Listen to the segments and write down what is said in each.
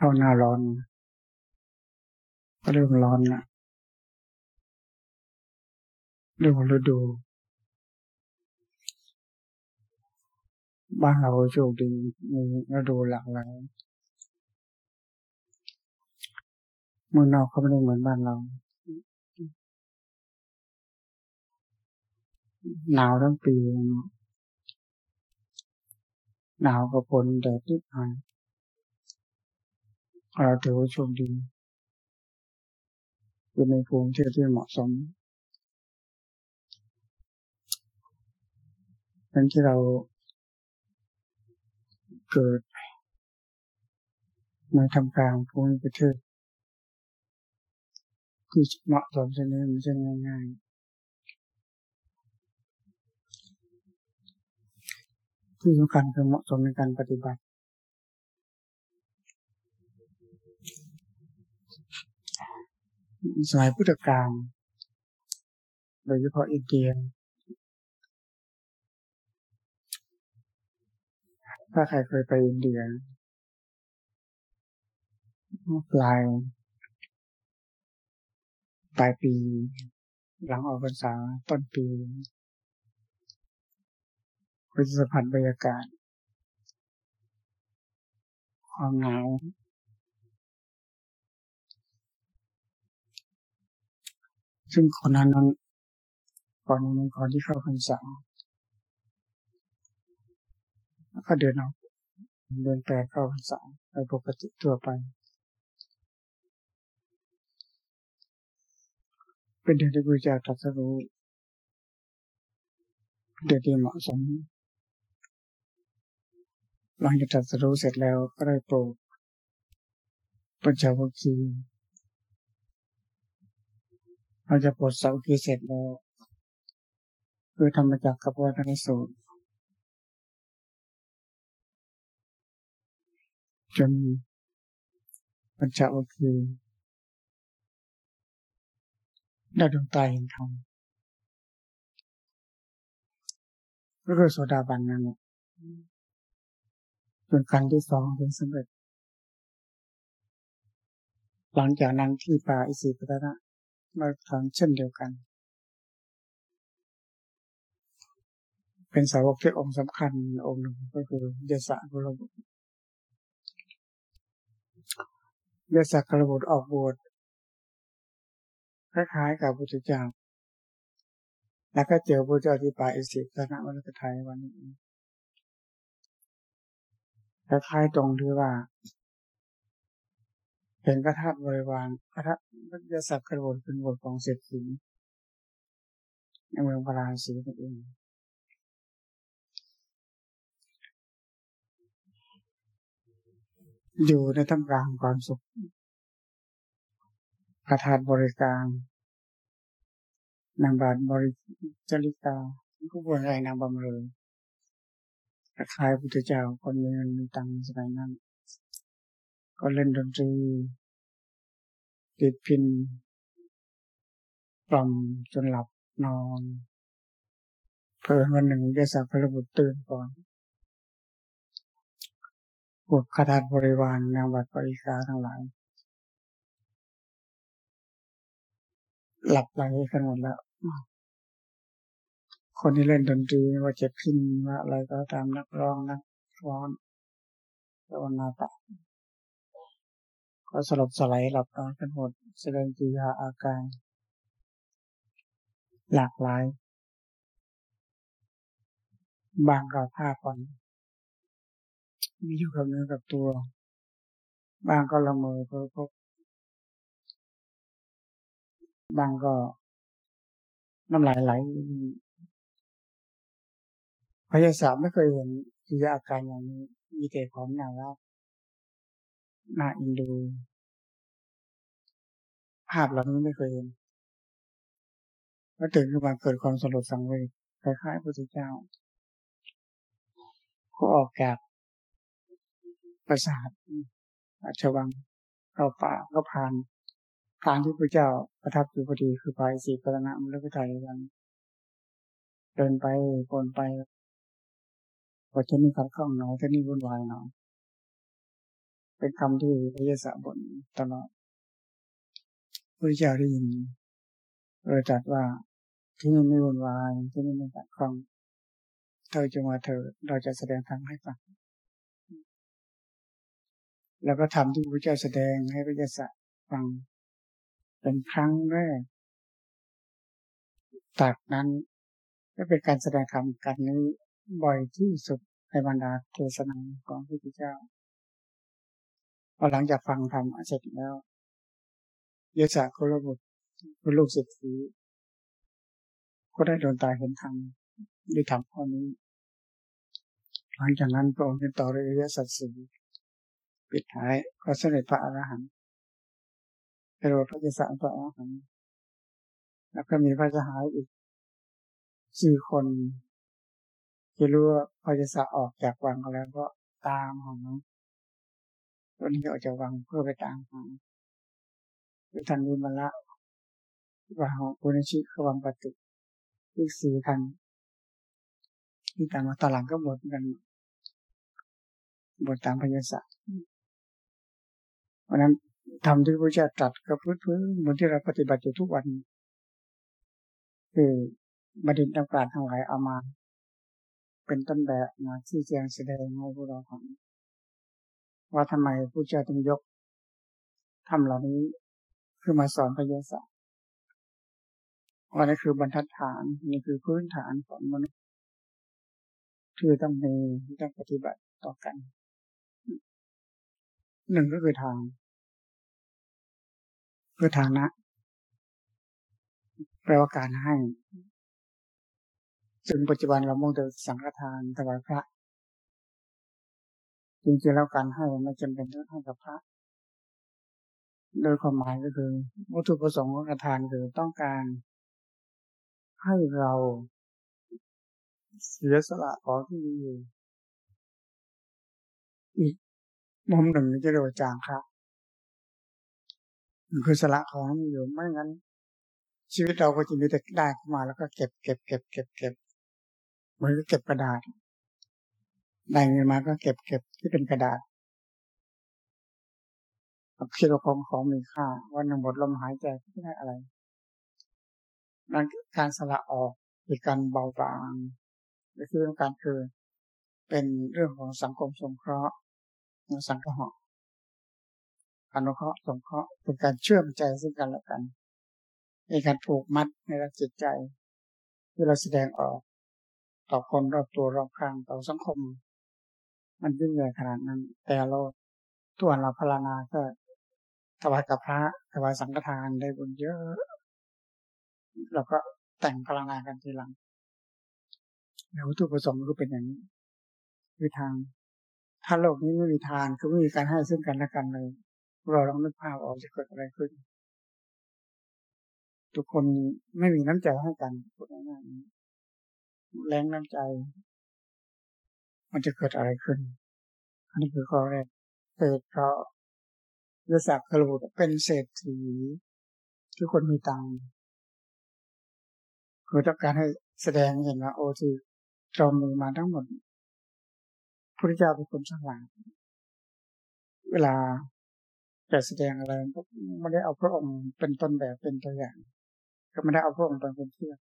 เข้าหน้าร้อนก็เริ่มร้อนนะเรื่องฤดู บ้านเราโชคดีมีฤดูหลากหลายเมืองนอกเขาไม่ได้เหมือนบ้านเรา หนาวทั้งปี หนาวกับฝนแดดนิดหน่อย เราถือว่าโชคดีอยู่ในภูมิที่ที่เหมาะสมนั้นที่เราเกิดในทำกลางภูมิประเทศที่เหมาะสมเช่นนี้มันจะง่ายๆที่สำคัญคือเหมาะสมในการปฏิบัติ สมัยพุทธกาลโดยเฉพาะอินเดียถ้าใครเคยไปอินเดียปลายปลายปี หลังออกพรรษาต้นปีก็จะสัมผัสบรรยากาศความหนาว ซึ่งก่อนนั้นก่อนนั้นก่อนที่เข้าพรรษาก็เดินออกเดินแปลเข้าพรรษาไปปกติทั่วไป เป็นเดือนที่พระเจ้าตรัสรู้เดือนที่เหมาะสมหลังจากตรัสรู้เสร็จแล้วก็ได้โปรดปัญจวัคคีย์ เราจะปลดเสาคีเสร็จแล้วคือทำมาจากกับวัฒนสูตรจนปัญจวัคคีย์ได้ดวงตาเห็นธรรมก็คือโสดาบันนั่นแหละจนการที่สองเป็นสำเร็จ หลังจากนั้นที่ป่าอิสิปตนะ มาทำเช่นเดียวกัน เป็นสาวกที่องค์สำคัญองค์หนึ่งก็คือเดชะกรบุตรเดชะกรบุตรออกบวชคล้ายๆกับพุทธเจ้าแล้วก็เจอพระเจ้าที่ป่าอิสิปตนะวันกไทยวันนี้คล้ายๆตรงที่ว่า เห็นพระธาตุบริวารพระธาตุพระยาศักดิ์กระบฏเป็นบทของเศรษฐีในเมืองพาราสีนั่นเองอยู่ในท่ามกลางความสุขพระธาตุบริการ นางบาทบริจริกาผู้บริไรนางบำเรอคล้ายพุทธเจ้าคนมีเงินมีตังสมัยนั้น ก็เล่นดนตรี ติดพินกล่อมจนหลับนอน เพิ่วันหนึ่งยศพระบุตรตื่นก่อนพวกคาถาบริวารนางวัดปริกาทั้งหลายหลับไหลกันหมดแล้ว คนที่เล่นดนตรีว่าจะพินว่าอะไรก็ตามนักร้องนักร้องตะวันาตะ ก็สลบสลายหลับนอนกันหมด แสดงกิริยาอาการ หลากหลาย บางก็ผ้าผ่อนมีอยู่กับเนื้อกับตัว บางก็ละเมอเพ้อพบางก็น้ำลายไหลพยาศาสตร์ไม่เคยเห็นกิริยาอาการอย่างนี้ มีแต่ความน่ารักน่าอินดู ภาพเหล่านี้ไม่เคยเห็นก็ตื่นขึ้นมาเกิดความสลดสังเวชคล้ายๆพระพุทธเจ้า ก็ออกจากปราสาทอาชวังเข้าป่าก็ผ่านทางที่พระเจ้าประทับอยู่พอดีคือภายสีปรณะมรรคไทยกันเดินไปวนไปพอที่นี่ขัดข้องหนอที่นี่วุ่นวายหนอเป็นคำที่พระเยซูบ่นตลอด พระเจ้าได้ยินเออจัดว่าที่นี่ไม่วุ่นวายที่นี่ไม่ขัดข้องเธอจงมาเธอเราจะแสดงธรรมให้ฟังแล้วก็ทำที่พระเจ้าแสดงให้พระยซูฟัง เป็นครั้งแรกจากนั้นก็เป็นการแสดงธรรมกันนี้บ่อยที่สุดในบรรดาเทศนาของพระพุทธเจ้าพอหลังจากฟังธรรมเสร็จแล้ว ยสาคุลบุตรคุณลูกศิษย์ก็ได้โดนตายเห็นธรรมด้วยธรรมข้อนี้ หลังจากนั้นพระองค์จะต่อเรียสัตสีปิดท้ายก็เสด็จพระอรหันต์ไปโรดพระเจสาพระอรหันต์แล้วก็มีพระสหายอีกสี่คนที่รู้ว่าพระเจสาออกจากวังแล้วก็ตามหาตัวนี้ออกจากวังเพื่อไปตามหา คือทันวิมละว่าของปุณชิขวังปฏิอีกสี่ทันที่ตามมาตอนหลังก็บทกันบทตามพยาศาเพราะนั้นทำที่พระเจ้าตรัสก็พื้นพื้นเหมือนที่เราปฏิบัติอยู่ทุกวัน คือบัณฑินักราชญ์ทั้งหลายเอามา เป็นต้นแบบมาที่แจงแสดงให้พวกเราฟังว่าทำไมพระเจ้าต้องยกทำเหล่านี้ คือมาสอนพยาศาสตร์ว่านี่คือบรรทัดฐานนี่คือพื้นฐานของมนุษย์คือต้องมีต้องปฏิบัติต่อกันหนึ่งก็คือทาง คือฐานะ แปลว่าการให้ซึ่งปัจจุบันเรามุ่งแต่สังฆทานถวายพระจริงๆแล้วการให้ไม่จำเป็นต้องให้กับพระ โดยความหมายก็คือวัตถุประสงค์ของการทานคือต้องการให้เราเสียสละของที่มีอยู่อีกมุมหนึ่งจะเรียกว่าจางครับคือสละของมีอยู่ไม่งั้น ชีวิตเราก็จะมีแต่ได้ขึ้นมาแล้วก็เก็บเก็บเก็บเก็บเก็บเหมือนเก็บกระดาษได้เงินมาก็เก็บเก็บที่เป็นกระดาษ คิดว่าของของมีค่าวันหนึ่งหมดลมหายใจไม่ได้อะไรนั่นการสละออกคือการเบาบางก็คือการคือเป็นเรื่องของสังคมสงเคราะห์สังเคราะห์อนุเคราะห์สงเคราะห์เป็นการเชื่อมใจซึ่งกันและกันในการผูกมัดในระจิตใจ ที่เราแสดงออก ต่อคนรอบตัวรอบข้างต่อสังคม มันยิ่งใหญ่ขนาดนั้น แต่เราตัวเราพลานาก็ ถวายกับพระถวายสังฆทานได้บุญเยอะ เราก็แต่งพลังงานกันทีหลังแล้ววัตถุประสงค์ก็เป็นอย่างนี้คือทาง ถ้าโลกนี้ไม่มีทานคือไม่มีการให้ซึ่งกันและกันเลย เราลองนึกภาพออกจะเกิดอะไรขึ้น ทุกคนไม่มีน้ำใจให้กันพูดง่ายๆแรงน้ำใจ มันจะเกิดอะไรขึ้น อันนี้คือข้อแรกเกิดเพราะ ยศศักดิ์กระโดดเป็นเศรษฐีที่คนมีตังค์คือต้องการให้แสดงเห็นว่าโอ้ที่เรามีมาทั้งหมดพระเจ้าเป็นคนฉลาดเวลาจะแสดงอะไรก็ไม่ได้เอาพระองค์เป็นต้นแบบเป็นตัวอย่าง ก็ไม่ได้เอาพระองค์เป็นเทียบ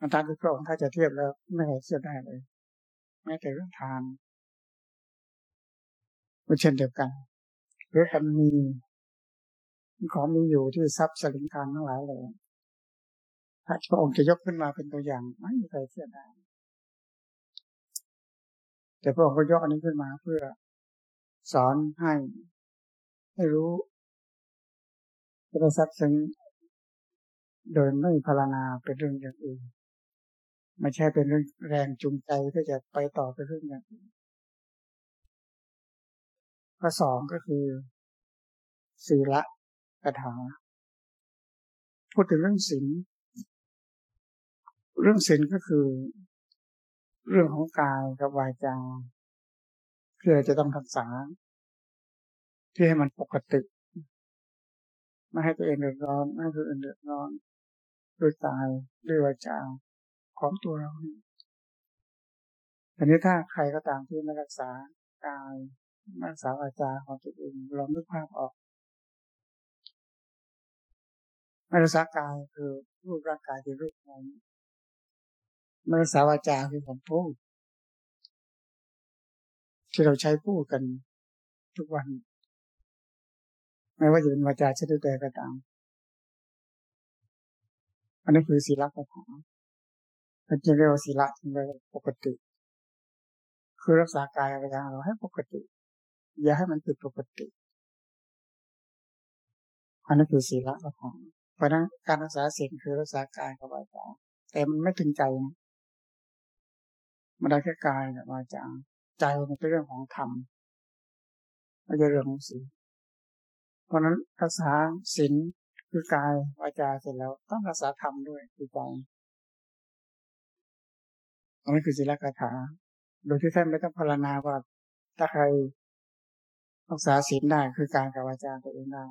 มันตามที่พระองค์ถ้าจะเทียบแล้ว ไม่ให้เทียบได้เลยแม้แต่เรื่องทานก็เช่นเดียวกัน หรือการมีของมีอยู่ที่ทรัพย์สลิงคารทั้งหลายเลยพระพระองค์จะยกขึ้นมาเป็นตัวอย่างไม่มีใครเทียบได้แต่พระองค์ก็ยกอันนี้ขึ้นมาเพื่อสอนให้ให้รู้จะได้ซับซึ้งโดยไม่พารณาเป็นเรื่องอย่างอื่นไม่ใช่เป็นเรื่องแรงจูงใจที่จะไปต่อไปเรื่องอย่างอื่น ข้อสองก็คือ ศีละกถาพูดถึงเรื่องศีลเรื่องศีลก็คือ เรื่องของกายกับวาจาเพื่อจะต้องรักษา ที่ให้มันปกติไม่ให้ตัวเองเดือดร้อนไม่ให้ตัวเองเดือดร้อนด้วยกายด้วยวาจาของตัวเราเนี่ยทีนี้ถ้าใครก็ตามที่ไม่รักษากาย รักษาวาจาของตัวเองลองนึกภาพออกมรักษากายคือรูปร่างกายที่รูปของมรักษาวาจาคือคำพูดที่เราใช้พูดกันทุกวัน ไม่ว่าจะเป็นวาจาชนิดใดก็ตามอันนี้คือศีลปัญหาเป็นจริงเรียกว่าศีลที่เรียกว่าปกติ คือรักษากายวาจาเราให้ปกติ อย่าให้มันผิดปกติ อันนี้คือศีลปัญหาเพราะนั้นการรักษาศีลคือรักษากายกับวาจาแต่มันไม่ถึงใจนะมันได้แค่กายกับวาจาใจมันเป็นเรื่องของธรรมไม่ใช่เรื่องของศีลเพราะนั้นรักษาศีลคือกายวาจาเสร็จแล้วต้องรักษาธรรมด้วยคือใจอันนี้คือศีลกถาโดยที่ท่านไม่ต้องพารณาว่าถ้าใคร รักษาศีลได้คือการกับวาจาตัวเองได้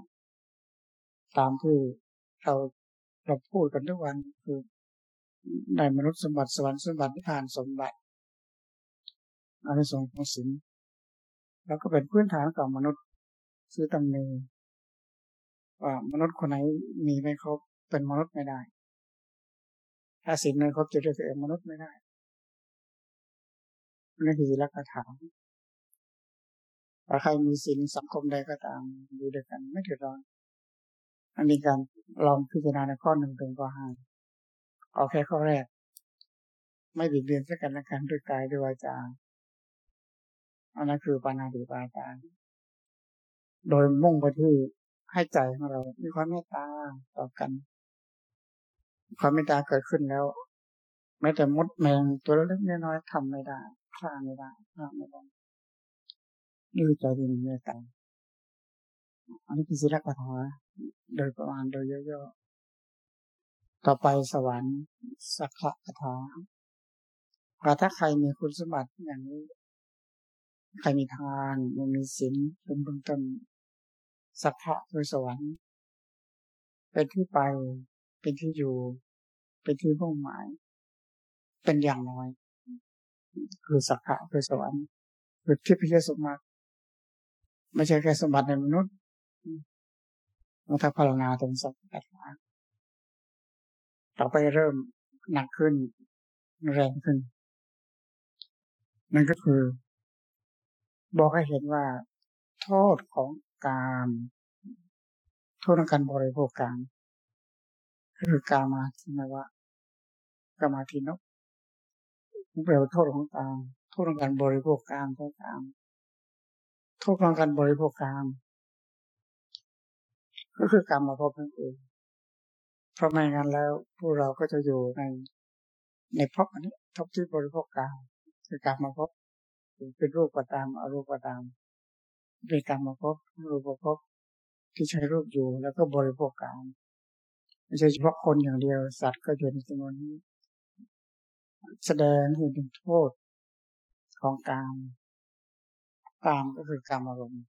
ตามที่เราเราพูดกันทุกวันคือในมนุษย์สมบัติสวรรค์สมบัตินิพพานสมบัติอานิสงส์ของศีลแล้วก็เป็นพื้นฐานของมนุษย์ซื้อตำเนว่ามนุษย์คนไหนมีไม่ครบเป็นมนุษย์ไม่ได้ ถ้าศีลไม่ครบจะเรียกตัวเองมนุษย์ไม่ได้นี่คือลักษณะ ถ้าใครมีศีลสังคมใดก็ตามอยู่ด้วยกันไม่เดือดร้อนอันนี้การลองพิจารณาในข้อหนึ่งถึงข้อห้าเอาแค่ข้อแรก ไม่บิดเบือนสักกันและกันด้วยกายด้วยวาจาอันนั้นคือปานาติปาจาโดยมุ่งไปที่ให้ใจของเรา มีความเมตตาต่อกัน ความเมตตาเกิดขึ้นแล้วแม้แต่มดแมงตัวเล็กน้อยทำไม่ได้ฆ่าไม่ได้ฆ่าไม่ได้ นี่ใจดีเมตตาอันนี้คือศิลปะธรรมโดยประมาณโดยย่อๆต่อไปสวรรค์สักขะคาถาถ้าใครมีคุณสมบัติอย่างนี้ ใครมีทานมันมีศีลเป็นเบื้องต้นสักขะคือสวรรค์ เป็นที่ไป เป็นที่อยู่ เป็นที่มุ่งหมาย เป็นอย่างน้อย คือสักขะคือสวรรค์คือที่พิเศษสมบัติ ไม่ใช่แค่สมบัติในมนุษย์ต้องทักพารนาตรงสักขะต่อไปเริ่มหนักขึ้น แรงขึ้น นั่นก็คือ บอกให้เห็นว่า โทษของการโทษของการบริโภคการคือกามาทินวะกามาทินกแปลว่าโทษของการโทษของการบริโภคการใช้การ โทษของการบริโภคการก็คือกรรมมาพบนั่นเองเพราะไม่งั้นแล้วพวกเราก็จะอยู่ในในพบอันนี้ทบที่บริโภคการคือการมมาพบเป็นรูปก็ตามอรูปก็ตามเป็นกรรมภพบรูปภพบที่ใช้รูปอยู่แล้วก็บริโภคกรรมไม่ใช่เฉพาะคนอย่างเดียว สัตว์ก็อยู่ในจำนวนนี้ แสดงให้ถึงโทษของกรรม กรรมก็คือกรรมอารมณ์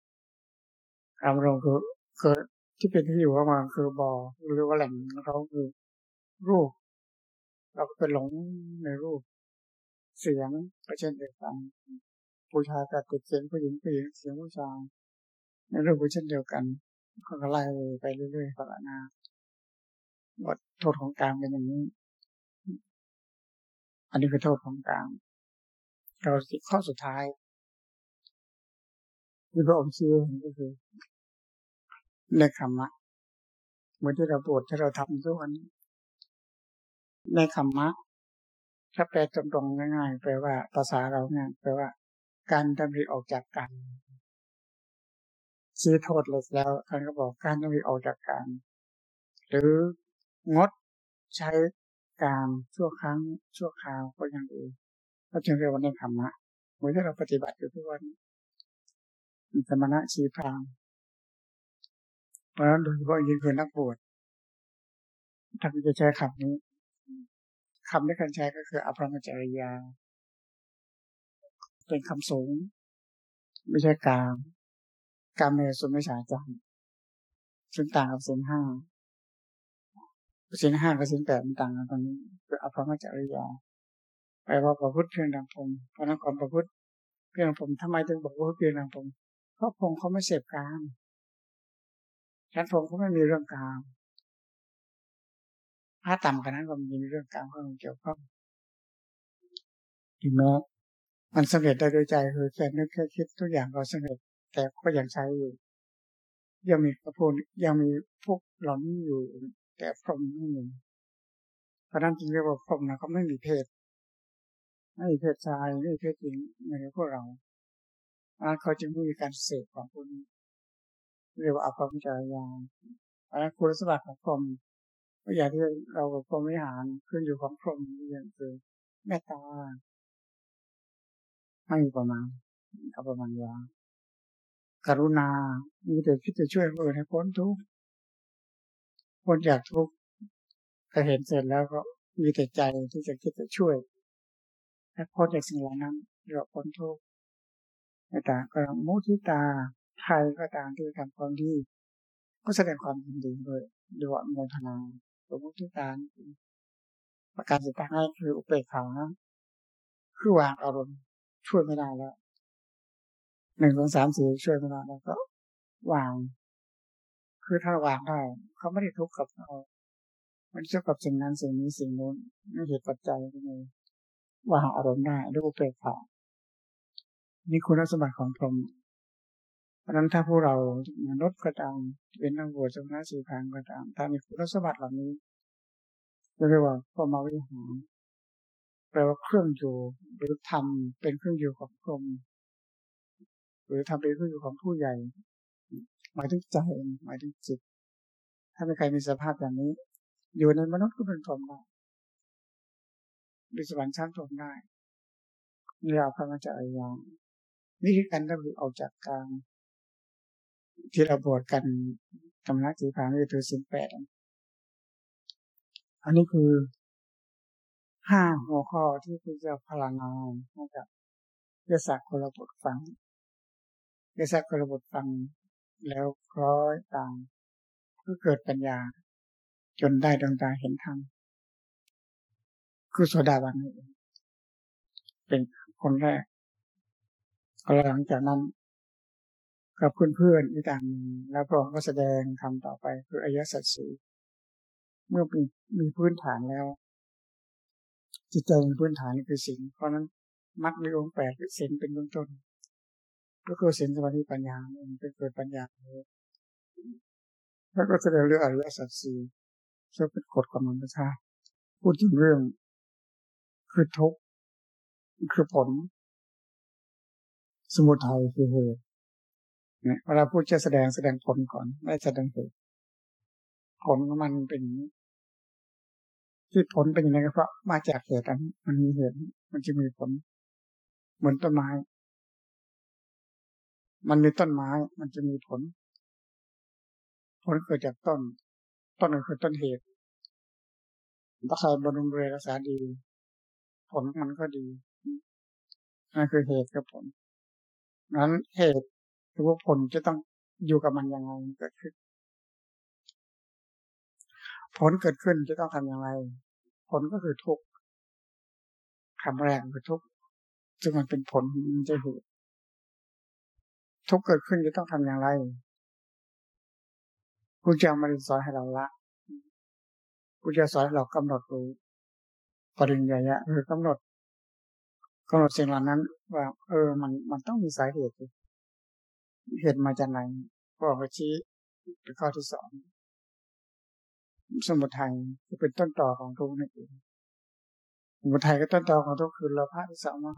กรรมอารมณ์คือคือที่เป็นที่อยู่ของมันคือบ่อหรือว่าแหล่งเขาคือรูป เราก็ไปหลงในรูป เสียงก็เช่นเดียวกันผู้ชายก็ติดเสียงผู้หญิงผู้หญิงเสียงผู้ชายในรื่องผู้เช่นเดียวกันก็ไล่ไปเรื่อยๆพัฒนาบทโทษของกลางเป็นอย่างนี้ อันนี้คือโทษของกลางเราสิข้อสุดท้าย ที่พระองค์ชี้ก็คือในคำะเหมือนที่เราปวดที่เราทำทุกวันในคำมะ ถ้าแปลตรงๆง่ายๆแปลว่าภาษาเราเนี่ยแปลว่า การดำริออกจากกันชี้โทษลยแล้วท่านก็บอกการดำริออกจากกันหรืองดใช้การชั่วครั้งชั่วคราวก็ยังดีก็จึงเรียกว่าในธรรมะเหมือนที่เราปฏิบัติอยู่ทุกวัน สมณะชีพรามเพราะฉะนั้นโดยเฉพาะยิ่งคือนักบวชท่านจะใช้คำนี้คำที่การใช้ก็คืออภรมจริยา เป็นคำสูง ไม่ใช่กามกามเมสุไม่ฉาจังซึ่งต่างกับสินห้าสินห้ากับสินแปดมันต่างกันตรงนี้คืออภรรมจริยาแปลว่าประพฤติเพียงดังผมเพราะนั้นความประพฤติเพียงผมทำไมถึงบอกว่าเพียงดังผม เพราะพงเขาไม่เสพกามชั้นพงเขาไม่มีเรื่องกามถ้าต่ำกว่านั้นก็มีเรื่องกามเข้ามาเกี่ยวข้องถึงแม้มันสำเร็จได้โดยใจคือแค่นึกแค่คิดทุกอย่างก็สำเร็จ แต่ก็ยังใช้อยู่ ยังมีกระพูนยังมีพวกหลอนอยู่ แต่พรหมไม่มีเพราะนั้นจึงเรียกว่าพรหมนะเขาไม่มีเพศไม่มีเพศชายไม่มีเพศหญิงเหมือนพวกเรา เขาจึงไม่มีการเสพของพวกนี้เรียกว่าอภรมจารยาอันนั้นคุณสมบัติของพรหมก็อย่างที่เรากับพรหมวิหารขึ้นอยู่ของพรหมอย่างคือเมตตาไม่มีประมาณเอาประมาณยาการุณา มีแต่คิดจะช่วยคนอื่นให้พ้นทุกข์พ้นจากทุกข์แต่เห็นเสร็จแล้วก็มีแต่ใจที่จะคิดจะช่วยให้พ้นจากสิ่งเหล่านั้นเรียกพ้นทุกข์ ต่างก็มุทิตาใครก็ตามที่ทำความดีก็แสดงความยินดีด้วยด้วยโมทนาตัวมุทิตาประการสุดท้ายคืออุเบกขาคือวางอารมณ์ช่วยไม่ได้แล้วหนึ่งสองสามสี่ช่วยไม่ได้แล้วก็วาง คือถ้าวางได้เขาไม่ได้ทุกข์กับเราม่ได้ทุกข์กับสิ่งนั้นสิ่งนี้สิ่งนู้นไม่เหตุปัจจัยนี่วางอารมณ์ได้ด้วยอุเบกขา นี่คุณสมบัติของพรหมเพราะนั้นถ้าพวกเรามนุษย์ก็ตามเป็นนักบวชสมณะสีพังก็ตาม ถ้ามีคุณสมบัติเหล่านี้เรียกว่าพรหมวิหารแปลว่าเครื่องอยู่หรือทำเป็นเครื่องอยู่ของพรหมหรือทำเป็นเครื่องอยู่ของผู้ใหญ่ หมายถึงใจหมายถึงจิต ถ้าไม่ใครมีสภาพอย่างนี้ อยู่ในมนุษย์ก็เป็นพรหมได้ดิสวรรค์ชั้นพรหมได้เรียกพระมัจจายา นี่คือการดับออกจากกลางที่เราบวชกันกำลังสีพางคือถือสินแปดอันนี้คือห้าหัวข้อที่พระเจ้าพลานาให้กับเยศักดิ์คนละบทฟังเยศักดิ์คนละบทฟัง แล้วคล้อยตามก็เกิดปัญญา จนได้ดวงตาเห็นธรรมคือโสดาบันเป็นคนแรก หลังจากนั้นกับเพื่อนๆอีกต่างแล้วพระองค์ก็แสดงคำต่อไปคืออายะสัจสีเมื่อมีมีพื้นฐานแล้ว จิตใจมีพื้นฐานคือสิ่งเพราะนั้นมรรคในองค์แปดคือสิ่งเป็นเบื้องต้นก็คือสิ่งสมาธิปัญญาเป็นเกิดปัญญาแล้วก็แสดงเรื่องอริยสัจสี่ซึ่งเป็นกฎของธรรมชาติพูดถึงเรื่องคือทุกข์คือผล สมุทัยคือเหตุเวลาพูดจะแสดงแสดงผลก่อน ไม่แสดงเหตุผลของมันเป็นที่ผลเป็นยังไงก็เพราะมาจากเหตุอันมันมีเหตุมันจะมีผล เหมือนต้นไม้ มันมีต้นไม้มันจะมีผล ผลเกิดจากต้น ต้นก็คือต้นเหตุถ้าใครบำรุงดูแลรักษาดี ผลมันก็ดีนั่นคือเหตุกับผล นั้นเหตุหรือว่าผลจะต้องอยู่กับมันยังไงเกิดขึ้น ผลเกิดขึ้นจะต้องทำอย่างไร ผลก็คือทุกข์คำแรกคือทุกข์ซึ่งมันเป็นผลมันจะเหตุทุกข์เกิดขึ้นจะต้องทำอย่างไรพระเจ้ามาสอนให้เราละพระเจ้าสอนให้เรากำหนดรู้ปริญญาคือกำหนดกำหนดสิ่งเหล่านั้น ว่า เออ มันมันต้องมีสาเหตุเหตุมาจากไหนก็อชี้เป็นข้อที่สองสมุทัยจะเป็นต้นต่อของทุกข์นั่นเองสมุทัยก็ต้นต่อของทุกข์คือเราพาที่สองมา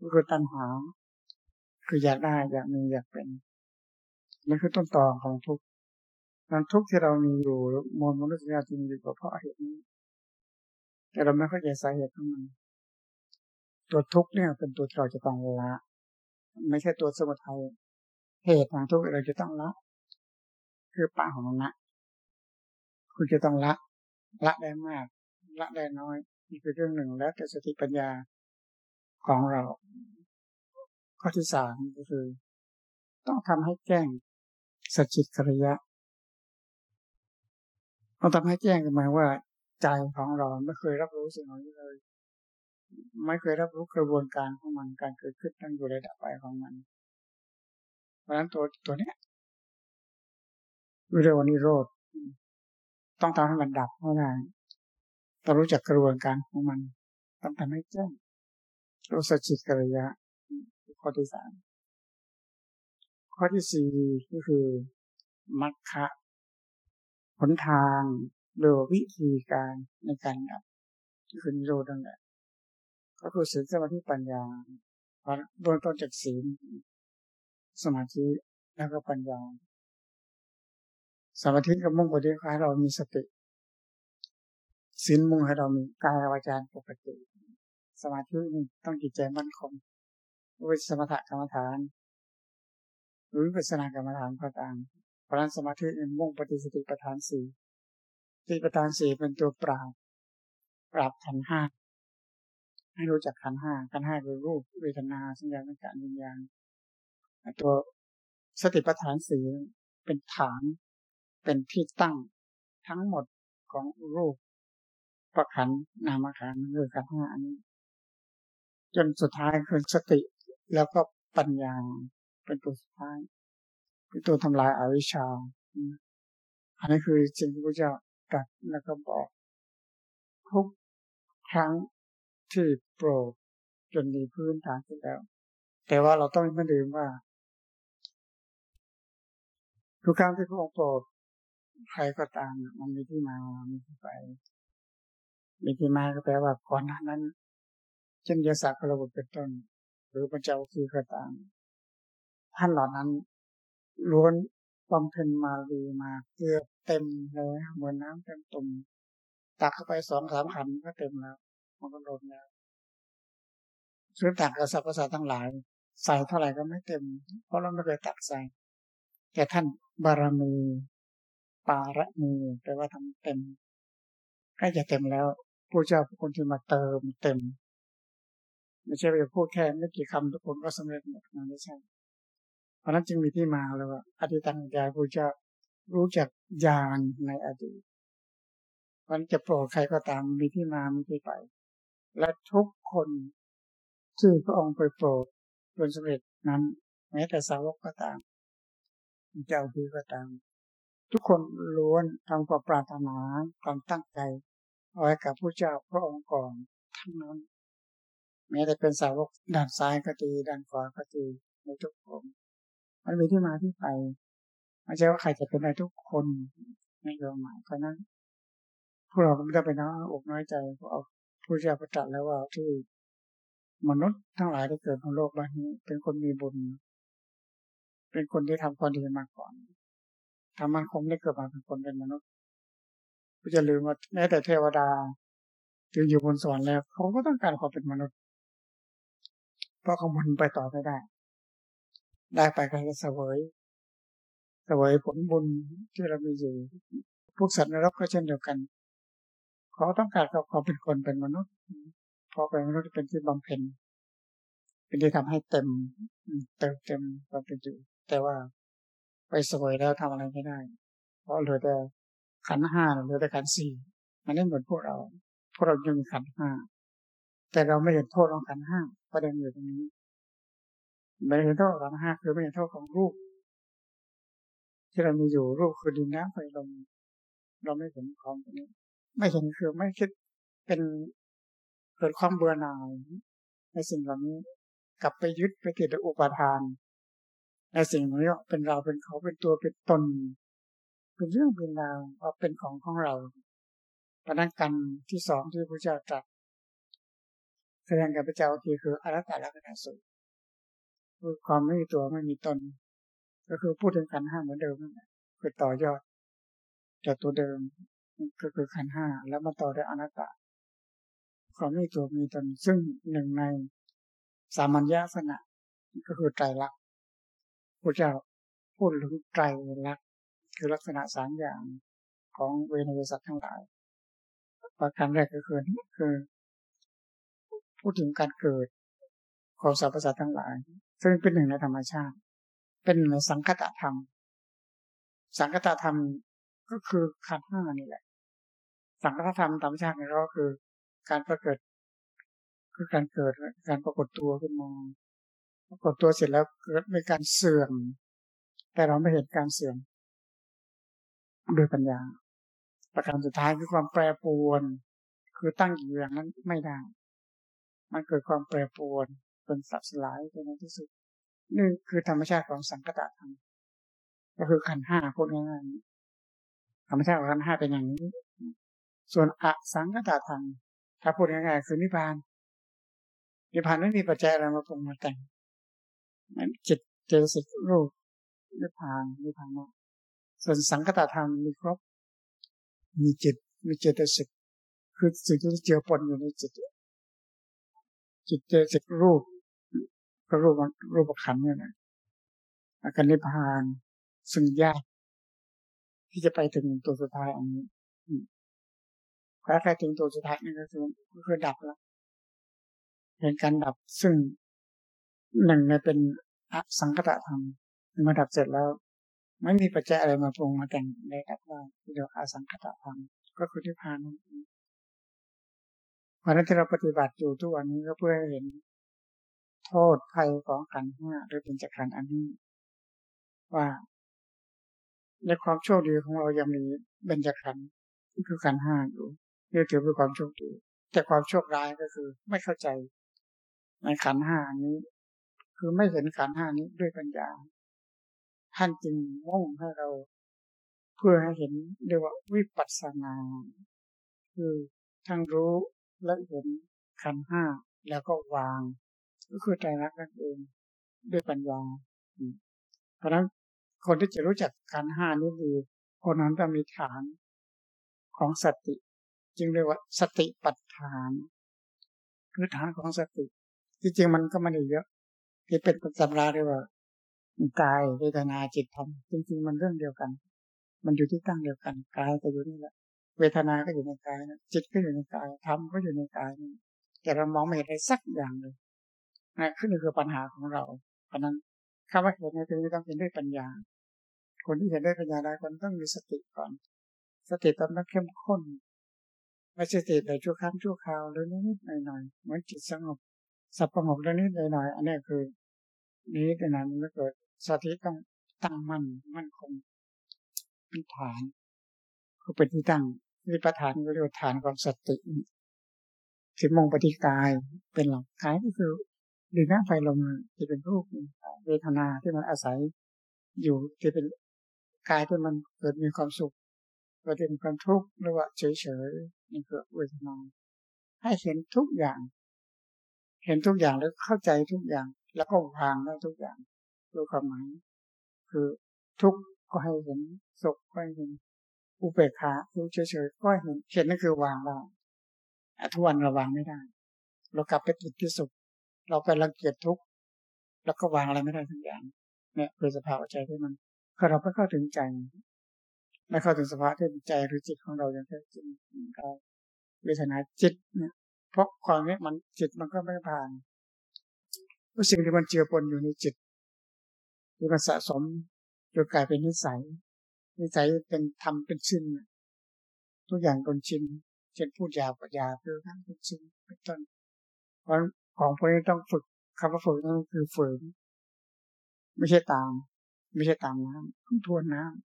ก็คือตัณหา คืออยากได้อยากมีอยากเป็นนั่นคือต้นต่อของทุกข์นั้นทุกข์ที่เรามีอยู่มวลมนุษยชาติมีอยู่ก็เพราะเหตุนี้ แต่เราไม่เข้าใจสาเหตุของมัน ตัวทุกข์เนี่ยเป็นตัวที่เราจะต้องละ ไม่ใช่ตัวสมุทัยเหตุของทุกข์เราจะต้องละ คือปะของมันละคุณจะต้องละ ละได้มาก ละได้น้อยนี่คือเรื่องหนึ่งแล้วแต่สติปัญญาของเรา ข้อที่สามก็คือ ต้องทำให้แจ้งสัจจิกริยะต้องทำให้แจ้งกันมาว่า ใจของเราไม่เคยรับรู้สิ่งเหล่านี้เลย ไม่เคยรับรู้กระบวนการของมันการเกิดขึ้นตั้งอยู่ระดับไปของมัน เพราะฉะนั้นตัวตัวเนี้ยวิเรียกว่านิโรธต้องทำให้มันดับให้ได้ต้องรู้จักกระบวนการของมัน ต้องทำให้แจ้งรู้สจจิกริยะข้อที่สามข้อที่สี่ก็คือมรรคะหนทางหรือวิธีการในการดับที่คือนิโรธนั่นแหละ ก็คือศีลสมาธิปัญญาเบื้องต้นจากศีลสมาธิแล้วก็ปัญญา สมาธิกับมุ่งปฏิบัติให้เรามีสติศีลมุ่งให้เรามีกายวาจาปกติ สมาธินี่ต้องจิตใจมั่นคงวิสมถกรรมฐาน หรือวิปัสสนากรรมฐานก็ตามเพราะนั้นสมาธิมุ่งปฏิสติปัฏฐานสี่สติปัฏฐานสี่เป็นตัวปราบปราบขันห้า ให้รู้จักขันห้าขันห้าคือรูปเวทนาสัญญาสังขารวิญญาณตัวสติปัฏฐานสีเป็นฐาน เป็นที่ตั้งทั้งหมดของรูปประขันนามขันคือขันห้าอันนี้ จนสุดท้ายคือสติแล้วก็ปัญญาเป็นตัวสุดท้ายเป็นตัวทำลายอาวิชชาอันนี้คือสิ่งที่พระเจ้าตรัสแล้วก็บอก ทุกครั้ง ที่โปรดจนมีพื้นฐานที่แล้ว แต่ว่าเราต้องไม่ลืมว่า ทุกครั้งที่พระองค์โปรดใครก็ตามมันมีที่มามีที่ไป มีที่มาก็แปลว่าก่อนหน้านั้น เช่นยาสักระบบเป็นต้น หรือพระเจ้าคือก็ตาม ท่านเหล่านั้นล้วนบำเพ็ญมาลีมาเกือบเต็มเลยเหมือนน้ำเต็มตุ่มตักเข้าไปสองสามขันก็เต็มแล้ว มันก็ล้นแล้วซึ่งตักกับสรรพสัตว์ทั้งหลาย ใส่เท่าไหร่ก็ไม่เต็ม เพราะเราไม่เคยตักใส่ แต่ท่านบารมีปาระมีแปลว่าทำเต็มใกล้จะเต็มแล้วผู้เจ้าผู้คนที่มาเติมเต็ม ไม่ใช่ไปพูดแค่ไม่กี่คำทุกคนก็สำเร็จหมดนะไม่ใช่เพราะนั้นจึงมีที่มาเลยว่าอธิตังญาผู้เจ้ารู้จักญาณในอดีตมันจะโปรดใครก็ตามมีที่มามีที่ไป และทุกคนที่พระองค์ไปโปรดจนสำเร็จนั้น แม้แต่สาวกก็ตามเจ้าคือก็ตาม ทุกคนล้วนทำความปรารถนาความตั้งใจเอาไว้กับผู้เจ้าพระองค์ก่อนทั้งนั้น แม้แต่เป็นสาวกด้านซ้ายก็ดีด้านขวาก็ดีในทุกคนมันมีที่มาที่ไปไม่ใช่ว่าใครจะเป็นได้ทุกคนในความหมายเพราะนั้นพวกเราไม่ได้ไปน้อยอกน้อยใจเพราะเอา ผู้เจ้าประจักษ์แล้วว่าที่มนุษย์ทั้งหลายที่เกิดบนโลกใบนี้ เป็นคนมีบุญ เป็นคนที่ทำความดีมาก่อนทำมันคงได้เกิดมาเป็นคนเป็นมนุษย์ก็จะลืมว่าแม้แต่เทวดาที่อยู่บนสวรรค์แล้วเขาก็ต้องการความเป็นมนุษย์ เพราะเขาบุญไปต่อไม่ได้ ได้ไปก็จะเสวยเสวยผลบุญที่เรามีอยู่พวกสัตว์นรกก็เช่นเดียวกัน เขาต้องการความเป็นคนเป็นมนุษย์เพราะเป็นมนุษย์เป็นที่บำเพ็ญเป็นที่ทำให้เต็มเติมเต็มความเป็นอยู่ แต่ว่าไปสวยแล้วทำอะไรไม่ได้ เพราะเหลือแต่ขันห้าเหลือแต่ขันสี่มันไม่เหมือนพวกเรา พวกเรายังมีขันห้าแต่เราไม่เห็นโทษของขันห้าประเด็นอยู่ตรงนี้ไม่เห็นโทษของขันห้าคือไม่เห็นโทษของรูป ที่เรามีอยู่รูปคือดินน้ำไฟลมเราไม่เห็นของตรงนี้ ไม่เห็นคือไม่คิดเป็นเกิดความเบื่อหน่ายในสิ่งเหล่านี้กลับไปยึดไปติดอุปทาน ในสิ่งนี้เป็นเราเป็นเขาเป็นตัวเป็นตน เป็นเรื่องเป็นราวว่าเป็นของของเราพนักกันที่สองที่พระเจ้าตรัสแสดงกับพระเจ้าทีคืออรัตตลักษณสุคือความไม่มีตัวไม่มีตน ก็คือพูดถึงขันห้าเหมือนเดิมนั่นแหละคือต่อยอดจากตัวเดิม ก็คือขันห้าแล้วมาต่อด้วยอนัตตาความไม่ตัวมีตนซึ่งหนึ่งในสามัญญาสนะก็คือไตรลักษณ์พระเจ้าพูดถึงไตรลักษณ์คือลักษณะสามอย่างของเวนยสัตว์ทั้งหลาย ประการแรกก็คือคือพูดถึงการเกิดของสรรพสัตว์ทั้งหลาย ซึ่งเป็นหนึ่งในธรรมชาติ เป็นในสังคตธรรม สังคตธรรมก็คือขันห้านี่แหละ สังคตธรรมธรรมชาติของเราคือ การประเกิดคือการเกิดการปรากฏตัวขึ้นมาปรากฏตัวเสร็จแล้วเกิดมีการเสื่อม แต่เราไม่เห็นการเสื่อมด้วยปัญญา ประการสุดท้ายคือความแปรปรวน คือตั้งอยู่อย่างนั้นไม่ได้ มันเกิดความแปรปรวนเป็นสับสลายไปในที่สุดนี่คือธรรมชาติของสังคตธรรมก็คือขันห้าพูดง่ายๆธรรมชาติของขันห้าเป็นอย่างนี้ ส่วนอสังคตาธรรมถ้าพูดง่ายๆคือนิพพาน นิพพานไม่มีปัจจัยอะไรมาปรุงมาแต่งมันจิตเจตสิกรูปนิพพานนิพพานะส่วนสังคตาธรรมมีครบ มีจิต มีเจตสิกคือสิ่งที่เจือปนอยู่ในจิต จิตเจตสิกรูปก็รูปรูปขันเนี่ยนะอาการนิพพานซึ่งยากที่จะไปถึงตัวสุดท้ายอันนี้ ถ้าใครถึงตัวสุดท้ายนี่ก็คือคือดับแล้วเห็นการดับซึ่งหนึ่งในเป็นอสังคตธรรมเมื่อดับเสร็จแล้ว ไม่มีปัจจัยอะไรมาปรุงมาแต่งในดับได้เรียกอสังคตธรรมก็คือนิพพานนั่นเองเพราะนั้นที่เราปฏิบัติอยู่ทุกวันนี้ก็เพื่อให้เห็น โทษภัยของขันห้าหรือเป็นจักขันอันนี้ ว่า ในความโชคดีของเรายังมีเบญจขันธ์คือขันห้าอยู่ นี่ถือเป็นความโชคดี แต่ความโชคร้ายก็คือ ไม่เข้าใจในขันห้านี้ คือไม่เห็นขันห้านี้ด้วยปัญญา ท่านจึงมุ่งให้เรา เพื่อให้เห็นเรียกว่าวิปัสสนา คือทั้งรู้และเห็นขันห้าแล้วก็วาง ก็คือใจรักนั่นเองด้วยปัญญา เพราะฉะนั้นคนที่จะรู้จักการห้านี้ดีคนนั้นต้องมีฐานของสติ จึงเรียกว่าสติปัฏฐานคือฐานของสติจริงๆมันก็ไม่ได้เยอะ ที่เป็นตำราเรียกว่ากายเวทนาจิตธรรมจริงๆมันเรื่องเดียวกัน มันอยู่ที่ตั้งเดียวกันกายก็อยู่นี่แหละ เวทนาก็อยู่ในกายนะจิตก็อยู่ในกายธรรมก็อยู่ในกายนี่แต่เรามองไม่เห็นอะไรสักอย่างเลยนะขึ้นคือปัญหาของเราเพราะนั้นคำว่าเห็นในที่นี้ต้องเป็นด้วยปัญญา คนที่เห็นด้วยปัญญาได้คนต้องมีสติก่อน สติต้องเข้มข้น ไม่ใช่สติแต่ชั่วครั้งชั่วคราวหรือนิดหน่อยๆเหมือนจิตสงบสับประงกแล้วนิดหน่อยๆอันนี้คือ นี้แต่นั้นมันเกิดสติต้องตั้งมั่นมั่นคงเป็นฐานคือเป็นที่ตั้งที่ประธานก็เรียกว่าฐานของสติสิมงปฏิกายเป็นหลักกายก็คือดินน้ำไฟลมจะเป็นรูปเวทนาที่มันอาศัยอยู่ที่เป็นกายที่มันเกิดมีความสุขกิดเป็นความทุกข์หรือว่าเฉย นี่คือเวทนาให้เห็นทุกอย่าง เห็นทุกอย่างแล้วเข้าใจทุกอย่าง แล้วก็วางได้ทุกอย่างรู้ความหมายคือทุกข์ก็ให้เห็นสุขก็ให้เห็นอุเบกขารู้เฉยๆก็เห็นเห็นนั่นคือวางได้ทุกวันเราวางไม่ได้ เรากลับไปติดที่สุขเราไปรังเกียจทุกข์แล้วก็วางอะไรไม่ได้ทุกอย่างเนี่ยคือสภาวะใจที่มันคือเราไม่เข้าถึงใจ ไม่เข้าถึงสภาวะที่ใจหรือจิตของเราอย่างแท้จริงเราเวทนาจิตเนี่ยเพราะความนี้มันจิตมันก็ไม่ผ่านเพราะสิ่งที่มันเจือปนอยู่ในจิตที่มันสะสมจนกลายเป็นนิสัย นิสัยเป็นทำเป็นชินทุกอย่างเป็นชินเช่นพูดหยาบกับหยาบคือทั้งเป็นชินเป็นต้นเพราะของพวกนี้ต้องฝึกคำว่าฝึกนั่นคือฝืน ไม่ใช่ตาม ไม่ใช่ตามน้ำต้องทวนน้ำ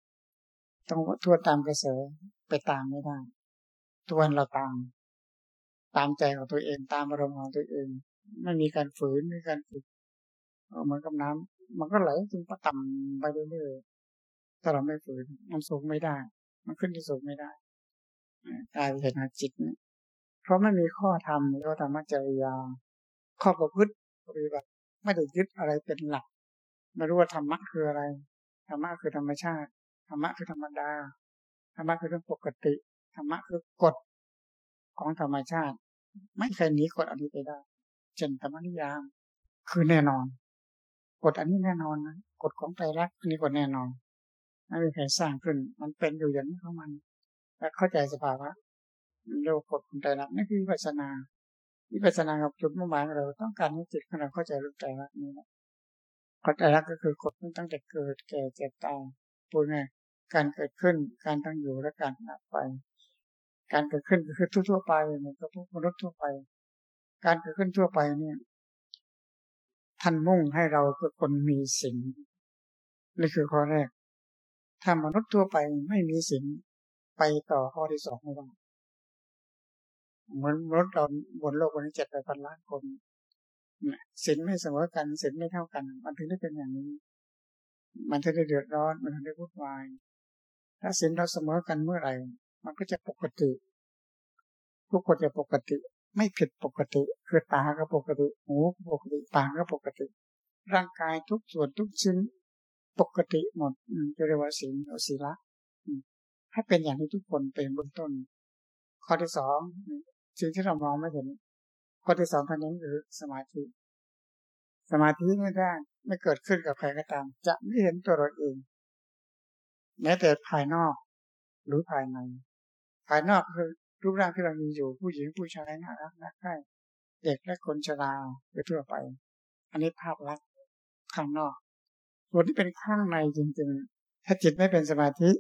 ต้องทวนตามกระแสไปตามไม่ได้ทวนเราตาม ตามใจของตัวเองตามอารมณ์ของตัวเองไม่มีการฝืนไม่มีการฝึกเหมือนกับน้ำมันก็ไหลจึงประต่ำไปเรื่อยๆถ้าเราไม่ฝืนมันสูงไม่ได้ มันขึ้นที่สูงไม่ได้กายเป็นจิตเนี่ยเพราะไม่มีข้อธรรมหรือว่าธรรมจริยา ข้อประพฤติปฏิบัติไม่ได้ยึดอะไรเป็นหลัก ไม่รู้ว่าธรรมะคืออะไรธรรมะคือธรรมชาติ ธรรมะคือธรรมดา ธรรมะคือเรื่องปกติ ธรรมะคือกฎของธรรมชาติ ไม่เคยหนีกฎอันนี้ไปได้ เช่นธรรมนิยาม คือแน่นอน กฎอันนี้แน่นอนนะ กฎของไตรลักษณ์นี้ก็แน่นอน ไม่มีใครสร้างขึ้น มันเป็นอยู่อย่างนี้ของมัน และเข้าใจสภาวะเรียกกฎของไตรลักษณ์นี่คือวิปัสสนาวิปัสสนากับจุดมุ่งหมายของเราต้องการให้จิตของเราเข้าใจรู้ใจรักนี้นะเข้าใจรักก็คือกฎตั้งแต่เกิดแก่เจ็บตายพูดง่าย การเกิดขึ้น การตั้งอยู่และการดับไป การเกิดขึ้นก็คือทั่วๆไปเหมือนกับมนุษย์ทั่วไป การเกิดขึ้นทั่วไปเนี่ย ท่านมุ่งให้เราเป็คนมีสิ่งนี่คือข้อแรก ถ้ามนุษย์ทั่วไปไม่มีศีลไปต่อข้อที่สองไม่ได้เหมือนมนุษย์เราบนโลกวันนี้เจ็ดแปดพันล้านคนศีลไม่เสมอกันศีลไม่เท่ากัน มันถึงได้เป็นอย่างนี้ มันถึงได้เดือดร้อน มันถึงได้วุ่นวาย ถ้าศีลเราเสมอกันเมื่อไหร่ มันก็จะปกติ ทุกคนจะปกติ ไม่ผิดปกติ คือตาก็ปกติ หูก็ปกติ ปากก็ปกติ ร่างกายทุกส่วนทุกชิ้น ปกติหมดจะเรียกว่าศีลอศีละให้เป็นอย่างที่ทุกคนเป็นเบื้องต้น ข้อที่สองสิ่งที่เรามองไม่เห็น ข้อที่สองท่านนี้คือสมาธิ สมาธิไม่ได้ไม่เกิดขึ้นกับใครก็ตาม จะไม่เห็นตัวเราเอง แม้แต่ภายนอกหรือภายใน ภายนอกคือรูปร่างที่เรามีอยู่ผู้หญิงผู้ชายน่ารักน่าใกล้เด็กและคนชราโดยทั่วไป อันนี้ภาพลักษณ์ข้างนอก ส่วนที่เป็นข้างในจริงๆ ถ้าจิตไม่เป็นสมาธิ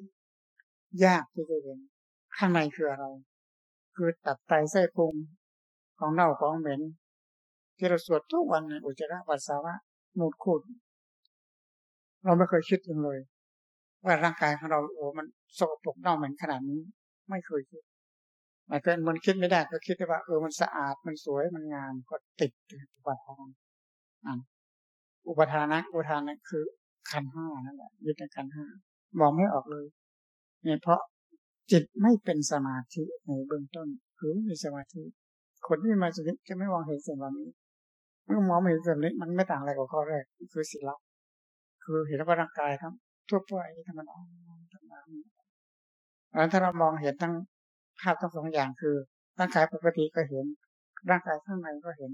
ยากที่จะเห็นข้างในคืออะไร คือตับไตไส้พุงของเน่าของเหม็น ที่เราสวดทุกวันอุจจาระปัสสาวะมูดขุดเราไม่เคยคิดเลย ว่าร่างกายของเราโอ้มันสกปรกเน่าเหม็นขนาดนี้ไม่เคยคิดมันก็มันคิดไม่ได้ก็คิดว่าเออมันสะอาดมันสวยมันงามก็ติดอุปทานอุปทานะอุปทานนั้นคือขันห้านั่นแหละยึดในขันห้ามองไม่ออกเลยเนี่ยเพราะจิตไม่เป็นสมาธิในเบื้องต้นคือไม่มีสมาธิคนที่มาสมาธิจะไม่มองเห็นสิ่งเหล่านี้เมื่อมองไม่เห็นสิ่งนี้มันไม่ต่างอะไรกับข้อแรก คือศีลคือเห็นว่าร่างกายทั้ง ทั่วไปธรรมดาธรรมดาแล้วถ้าเรามองเห็นทั้งภาพทั้งสองอย่างคือร่างกายปกติก็เห็น ร่างกายข้างในก็เห็น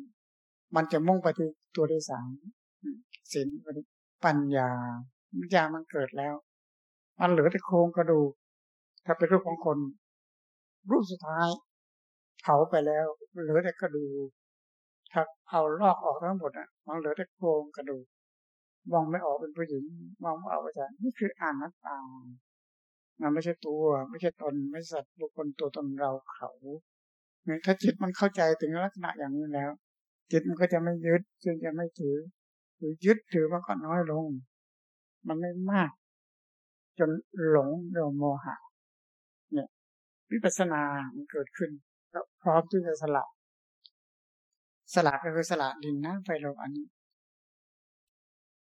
มันจะมุ่งไปที่ตัวที่สามศีลปัญญาปัญญามันเกิดแล้ว มันเหลือแต่โครงกระดูกถ้าเป็นรูปของคน รูปสุดท้ายเผาไปแล้วเหลือแต่กระดูกถ้าเอาลอกออกทั้งหมดอะ มันเหลือแต่โครงกระดูก มองไม่ออกเป็นผู้หญิง มองไม่ออกว่าจะนี่คืออ่านนัตตามันไม่ใช่ตัว ไม่ใช่ตนไม่สัตว์บุคคลตัวตนเราเขาเนี่ยถ้าจิตมันเข้าใจถึงลักษณะอย่างนี้แล้ว จิตมันก็จะไม่ยึดจึงจะไม่ถือคือยึดถือมันก็น้อยลง มันไม่มาก จนหลงเรื่องโมหะ เนี่ย วิปัสสนามันเกิดขึ้นก็พร้อมที่จะสละสละก็คือสละดินน้ำไฟลมอันนี้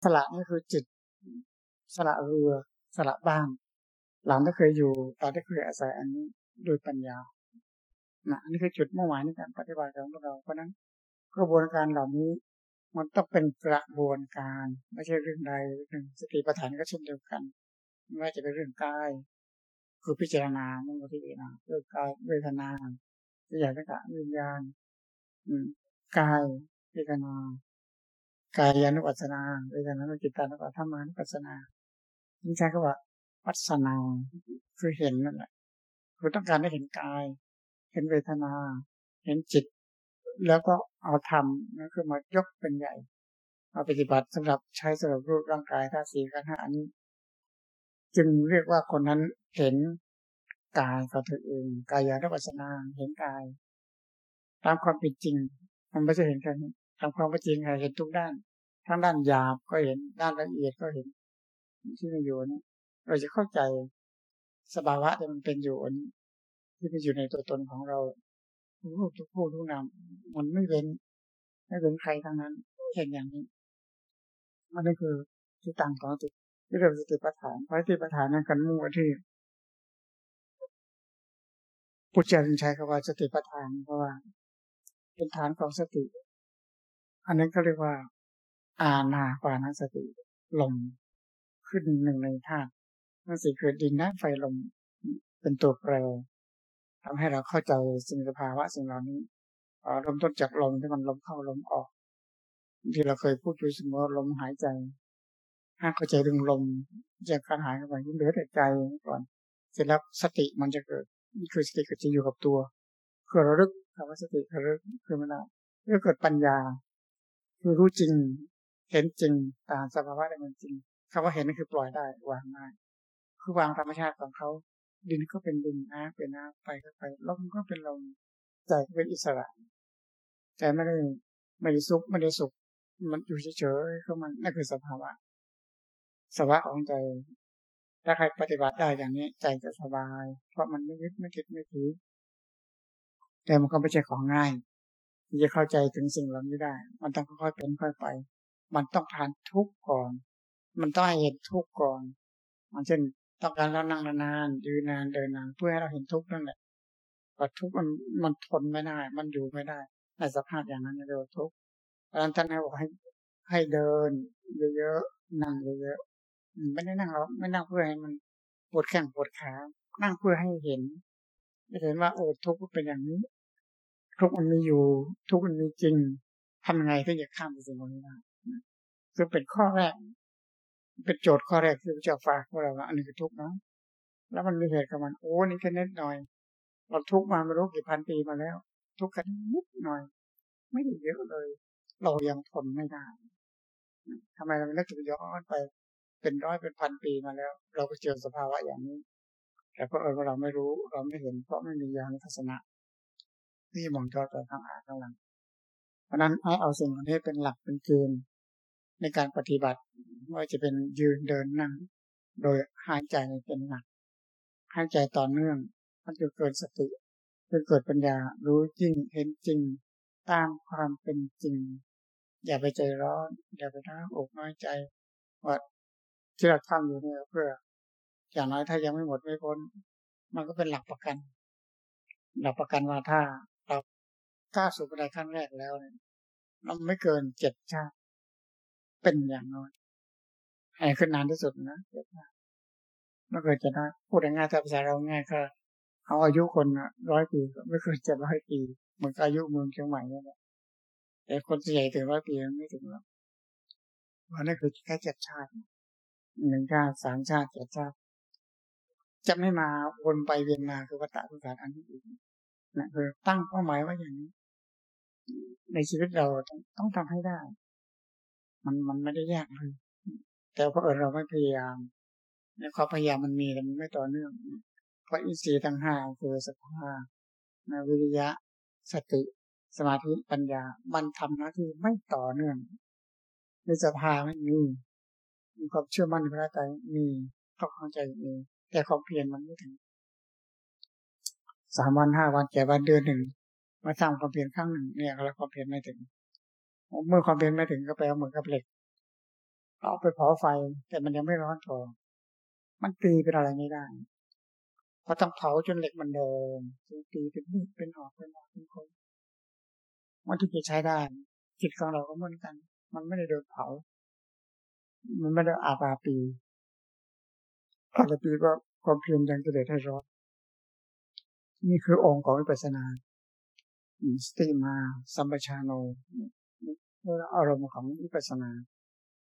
สละนี่คือจิต สละเรือ สละบ้านหลังที่เคยอยู่ตอนที่เคยอาศัยอันนี้โดยปัญญานะอันนี้คือจุดมุ่งหมายในการปฏิบัติของเราเพราะนั้นกระบวนการเหล่านี้ มันต้องเป็นกระบวนการ ไม่ใช่เรื่องใดเรื่องสติปัฏฐานก็เช่นเดียวกัน ไม่ว่าจะเป็นเรื่องกายคือพิจารณาเรื่องพิจารณาเรื่องกายเวทนาสัญญาสังขารวิญญาณกายเวทนา กายานุปัสสนาเวทนานุจิตานุปัสธรรมานุปัสสนาที่ใช้คำว่าปัสสนาคือเห็นนั่นแหละคือต้องการได้เห็นกาย เห็นเวทนา เห็นจิต แล้วก็เอาทำนั่นคือมายกเป็นใหญ่ เอาปฏิบัติสำหรับใช้สำหรับรูปร่างกายธาตุสี่กันห้าอันนี้จึงเรียกว่าคนนั้นเห็นกายกับตัวเองกายานุปัสสนาเห็นกาย ตามความเป็นจริง มันไม่ใช่เห็นแค่นี้ ตามความจริงเห็นทุกด้าน ทั้งด้านหยาบก็เห็นด้านละเอียดก็เห็น ที่มันอยู่นี่เราจะเข้าใจสภาวะที่มันเป็นอยู่นี้ที่มันอยู่ในตัวตนของเรารูปทุกผู้ทุกนามมันไม่เป็นไม่เป็นใครทั้งนั้นเห็นอย่างนี้มันนี่คือที่ต่างของจิตที่เรียกสติปัฏฐานเพราะสติปัฏฐานนั้นกันมุ่งที่ปุจจาริชัยคำว่าสติปัฏฐานเพราะว่าเป็นฐานของสติ อันนั้นก็เรียกว่า อาณาปานสติลมขึ้นหนึ่งในธาตุนั่นสิคือดินน้ำไฟลมเป็นตัวแปรทำให้เราเข้าใจสิ่งสภาวะสิ่งเหล่านี้เริ่มต้นจากลมที่มันลมเข้าลมออก ที่เราเคยพูดอยู่เสมอลมหายใจ ถ้าเข้าใจเรื่องลมจะกการหายไปยิ่งเหลือแต่ใจก่อน เสร็จแล้วสติมันจะเกิดนี่คือสติก็จะอยู่กับตัว คือระลึกคำว่าสติระลึกคือมันเมื่อเกิดปัญญา คือรู้จริง เห็นจริงตามสภาวะได้มันจริงคำว่าเห็นนั่นคือปล่อยได้วางได้คือวางธรรมชาติของเขาดินก็เป็นดินน้ำเป็นน้ำไฟก็ไฟลมก็เป็นลมใจก็เป็นอิสระใจไม่ได้ไม่ได้สุขไม่ได้สุข มันอยู่เฉยๆก็มันนั่นคือสภาวะสภาวะของใจ ถ้าใครปฏิบัติได้อย่างนี้ ใจจะสบาย เพราะมันไม่ยึดไม่ติดไม่ถือแต่มันก็ไม่ใช่ของง่าย ที่จะเข้าใจถึงสิ่งเหล่านี้ได้ มันต้องค่อยๆเป็นค่อยไป มันต้องผ่านทุกข์ก่อน มันต้องเห็นทุกข์ก่อนมันเช่นต้องการเรานั่งนานๆยืนนานเดินนานเพื่อให้เราเห็นทุกข์นั่นแหละพอทุกข์มันมันทนไม่ได้ มันอยู่ไม่ได้ในสภาพอย่างนั้นเรียกว่าทุกข์เพราะฉะนั้นท่านให้บอกให้ให้เดินเยอะๆนั่งเยอะๆไม่ได้นั่งเราไม่นั่งเพื่อให้มันปวดแข้งปวดขานั่งเพื่อให้เห็นเห็นว่าโอ้ทุกข์เป็นอย่างนี้ ทุกมันมีอยู่ ทุกมันมีจริงทำยังไงถึงจะข้ามไปสิ่งนี้ได้คือเป็นข้อแรก เป็นโจทย์ข้อแรกที่พระเจ้าฝากว่าเราอันนี้คือทุกข์นะแล้วมันมีเหตุกับมันโอ้นี่แค่นิดหน่อย เราทุกข์มาไม่รู้กี่พันปีมาแล้ว ทุกข์กันนิดหน่อย ไม่ได้เยอะเลย เรายังทนไม่ได้ทำไมเราไม่นึกถึงย้อนไปเป็นร้อยเป็นพันปีมาแล้ว เราก็เจอสภาวะอย่างนี้ แต่ก็เออเราไม่รู้ เราไม่เห็นเพราะไม่มียานทัศนะ ที่มองจอต่อทางอาข้างหลัง เพราะนั้นให้เอาสิ่งเหล่านี้เป็นหลักเป็นเกณฑ์ในการปฏิบัติว่าจะเป็นยืนเดินนั่ง โดยหายใจเป็นหลักหายใจต่อเนื่อง มันจะเกิดสติจะเกิดปัญญารู้จริงเห็นจริงตามความเป็นจริง อย่าไปใจร้อน อย่าไปท้าอกน้อยใจว่าที่เราทำอยู่เนี่ยเพื่อ อย่างน้อยถ้ายังไม่หมดไม่พ้น มันก็เป็นหลักประกัน หลักประกันว่าถ้า เราก้าสู่บันไดขั้นแรกแล้วเนี่ยเราไม่เกินเจ็ดชาติเป็นอย่างน้อยให้ขึ้นนานที่สุดนะเจ็ดชาติไม่เคยจะได้พูดง่ายๆถ้าภาษาเราง่ายก็เอาอายุคนร้อยปีไม่เคยเจ็ดร้อยปีเหมือนอายุเมืองเชียงใหม่นี่แหละแต่คนส่ใหญ่ถึงร้อยปีไม่ถึงหรอกเพราะนั่นคือแค่เจ็ดชาติหนึ่งชาติสามชาติเจ็ดชาติจะไม่มาวนไปเวียนมาคือวัฏฏะทุกข์อันที่อีกนะคือตั้งเป้าหมายว่าอย่างนี้ ในชีวิตเราต้องต้องทำให้ได้ มันมันไม่ได้ยากเลยแต่เพราะเราไม่พยายามในความพยายามมันมีแต่มันไม่ต่อเนื่อง เพราะอินทรีย์ทั้งห้าคือสภาวิริยะ สติ สมาธิปัญญา มันทำหน้าที่ไม่ต่อเนื่องในสภาไม่มีมีความเชื่อมั่นในพระใจมีต้องเข้าใจมีแต่ความเพียรมันไม่ถึงสามวันห้าวันแก่วันเดือนหนึ่ง มาสร้างความเพียรครั้งหนึ่งเนี่ยเราความเพียรไม่ถึง เมื่อความเพียรไม่ถึงก็แปลเหมือนกับเหล็กเอาไปเผาไฟ แต่มันยังไม่ร้อนพอมันตีเป็นอะไรไม่ได้พอต้องเผาจนเหล็กมันเดินตีเป็นมีดเป็นออกเป็นออกเป็นคนมันที่จะใช้ได้ จิตของเราก็เหมือนกัน มันไม่ได้โดนเผา มันไม่ได้อาบาปีอาบาปีก็ความเพียรยังจะเดือดให้ร้อนนี่คือองค์ของวิปัสสนา สติมาสัมปชานโนอารมณ์ของวิปัสสนา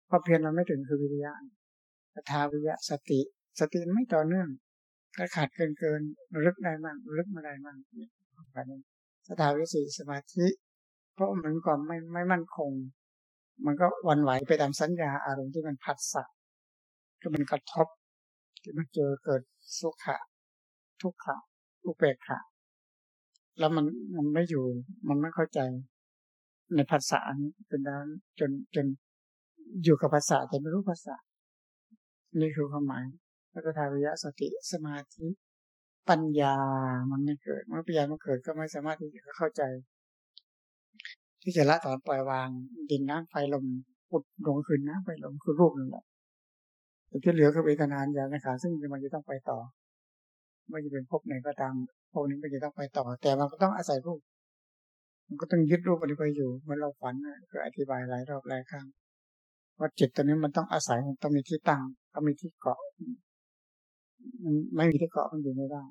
พอเพียรมันไม่ถึงคือวิริยะทาวิยะสติ สติไม่ต่อเนื่องก็ขาดเกินเกินลึกได้บ้างลึกไม่ได้บ้างแบบนี้สถาวิสีสมาธิ เพราะมันก่อนไม่ไม่มั่นคง มันก็วันไหวไปตามสัญญาอารมณ์ที่มันผัดสักก็มันกระทบ ที่มันเจอเกิดสุขะ ทุกขะอุเบกขา แล้วมันมันไม่อยู่ มันไม่เข้าใจ ในภาษาจนนั้นจนจนอยู่กับภาษาแต่ไม่รู้ภาษา นี่คือความหมายแล้วก็ทาวิยะสติสมาธิปัญญามันไม่เกิด เมื่อปัญญามันเกิดก็ไม่สามารถที่จะเข้าใจ ที่จะละถอนปล่อยวาง ดินน้ำไฟลมปุดลงคืนน้ำไฟลมคือรูปนั่นแหละแต่ที่เหลือคือเวทนานอย่างนะคะซึ่งมันจะต้องไปต่อ ไม่จะเป็นภพไหนก็ตามพวกนี้มันจะต้องไปต่อ แต่มันก็ต้องอาศัยรูป มันก็ต้องยึดรูปอันนี้ไปอยู่เมื่อเราฝันก็อธิบายหลายรอบหลายครั้งว่าจิตตัวนี้มันต้องอาศัยต้องมีที่ตั้งต้องมีที่เกาะมันไม่มีที่เกาะมันอยู่ไม่ได้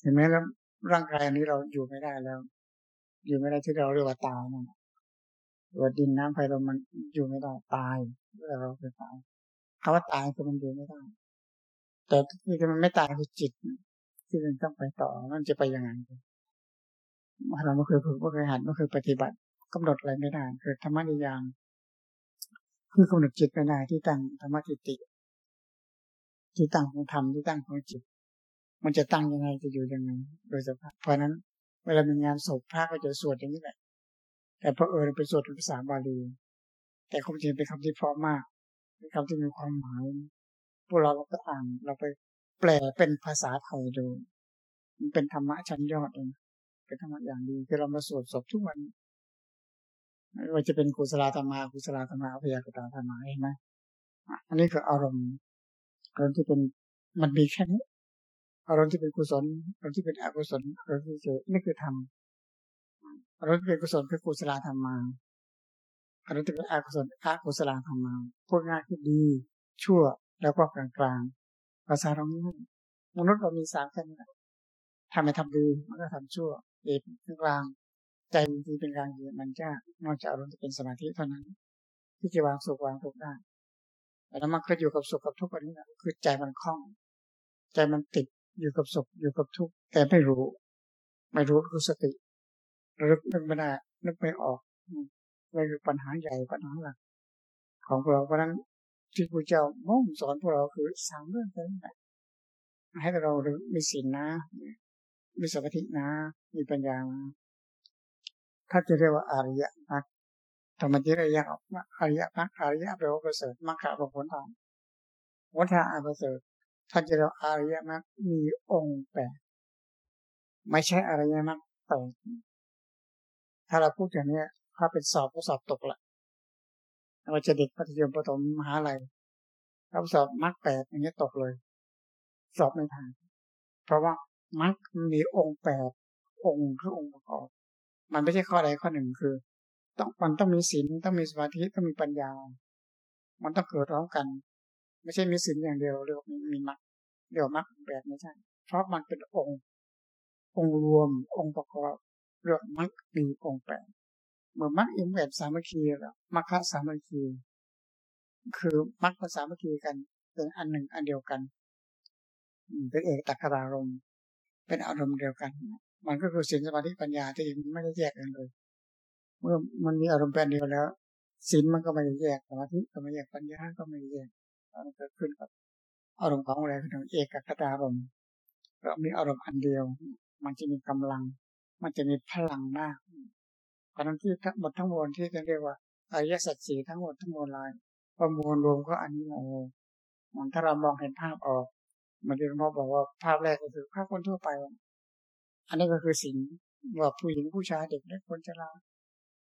เห็นไหมแล้วร่างกายอันนี้เราอยู่ไม่ได้แล้ว อยู่ไม่ได้ที่เราเรียกว่าตายนั่นตัวดินน้ำไฟลมมันอยู่ไม่ได้ตายเราไปตายคำว่าตายคือมันอยู่ไม่ได้ แต่ที่มันไม่ตายคือจิตที่มันต้องไปต่อมันจะไปยังไงเราไม่เคยฝึกไม่เคยหัดไม่เคยปฏิบัติกำหนดอะไรไม่ได้คือธรรมะนิยามคือกำหนดจิตไม่ได้ที่ตั้งธรรมะจิติที่ตั้งของธรรมที่ตั้งของจิต มันจะตั้งยังไงจะอยู่ยังไงโดยสภาพเพราะนั้น เวลามีงานศพพระก็จะสวดอย่างนี้แหละ แต่พอเออไปสวดเป็นภาษาบาลี แต่ความจริงเป็นคำที่เพราะมากเป็นคำที่มีความหมาย พวกเราเราก็อ่านเราไปแปลเป็นภาษาไทยดู มันเป็นธรรมะชั้นยอดเองเป็นธรรมะอย่างดีคือเรามาสวดศพทุกวันไม่ว่าจะเป็นกุศลธรรมากุศลธรรมาพยากตาธรรมาเห็นไหมอันนี้คืออารมณ์อารมณ์ที่เป็นมันมีแค่นี้อารมณ์ที่เป็นกุศลอารมณ์ที่เป็นอกุศลอารมณ์ที่เฉยนี่คือธรรมอารมณ์ที่เป็นกุศลคือกุศลธรรมาอารมณ์ที่เป็นอกุศลอกุศลธรรมาพูดง่ายคือดี ชั่ว แล้วก็กลางกลางภาษาเราง่มนุษย์เรามีสามแค่นี้ทำไม่ทำดีมันก็ทำชั่วเอกกลางใจที่เป็นกลางมันจะนอกจากอารมณ์ที่เป็นสมาธิเท่านั้น ที่จะวางสุขวางทุกข์ได้แต่ถ้ามันก็อยู่กับสุขกับทุกข์อันนี้นะคือใจมันคล่อง ใจมันติดอยู่กับสุขอยู่กับทุกข์แต่ไม่รู้ ไม่รู้คือสติรึกนึกไม่ได้นึกไม่ออกนี่คือปัญหาใหญ่ปัญหาหลักของเราเพราะนั้น ที่พระเจ้ามุ่งสอนพวกเราคือสามเรื่องนี้แหละให้เรามีศีลนะมีสมาธินะ มีปัญญาถ้าจะเรียกว่าอริยมรรคธรรมจิริยะอริยมรรคอริยแปลว่าประเสริฐมรรคเป็นผลทางวัฏฏะประเสริฐท่านจะเรียกอริยมรรคมีองค์แปดไม่ใช่อริยมรรคแปดถ้าเราพูดอย่างนี้ถ้าเป็นสอบก็สอบตกละ เราจะเด็กปัธยมประถมมหาลัยถ้าสอบมรรคแปดอย่างนี้ยตกเลย สอบไม่ผ่าน เพราะว่ามรรคมีองค์แปดองค์คือองค์ประกอบ มันไม่ใช่ข้อใดข้อหนึ่งคือ ต้องมันต้องมีศีลต้องมีสมาธิต้องมีปัญญา มันต้องเกิดร้อมกัน ไม่ใช่มีศีลอย่างเดียวเรียกมีมีมรรคเดี๋ยวมรรคแบบไม่ใช่ เพราะมันเป็นองค์ องค์รวมองค์ประกอบเรื่องมรรคมีองค์แปด เหมื่อมรรคอิมแบบสามัคคีแล้วมรรคสามัคคี คือมรรคสามัคคีกันเป็นอันหนึ่งอันเดียวกันเป็นเอกตักรารมเป็นอารมณ์เดียวกัน มันก็คือศีลสมาธิปัญญาที่ไม่ได้แยกกันเลย เมื่อมันมีอารมณ์เป็นเดียวแล้วศีลมันก็ไม่ได้แยกสมาธิก็ไม่แยกปัญญาก็ไม่ได้แยกมันเกิดขึ้นกับอารมณ์ของอะไรคือเอกคตารมณ์เรามีอารมณ์อันเดียว มันจะมีกำลัง มันจะมีพลังมาก เพราะนั้นที่ทั้งหมดทั้งมวลที่เรียกว่าอริยสัจสีทั้งหมดทั้งมวลลายประมวลรวมก็อันนี้เลยมันถ้าเรามองเห็นภาพออกมันจะพ่อบอกว่าภาพแรกก็คือภาพคนทั่วไป อันนี้ก็คือสิ่งว่าผู้หญิงผู้ชายเด็กเล็กคนชรา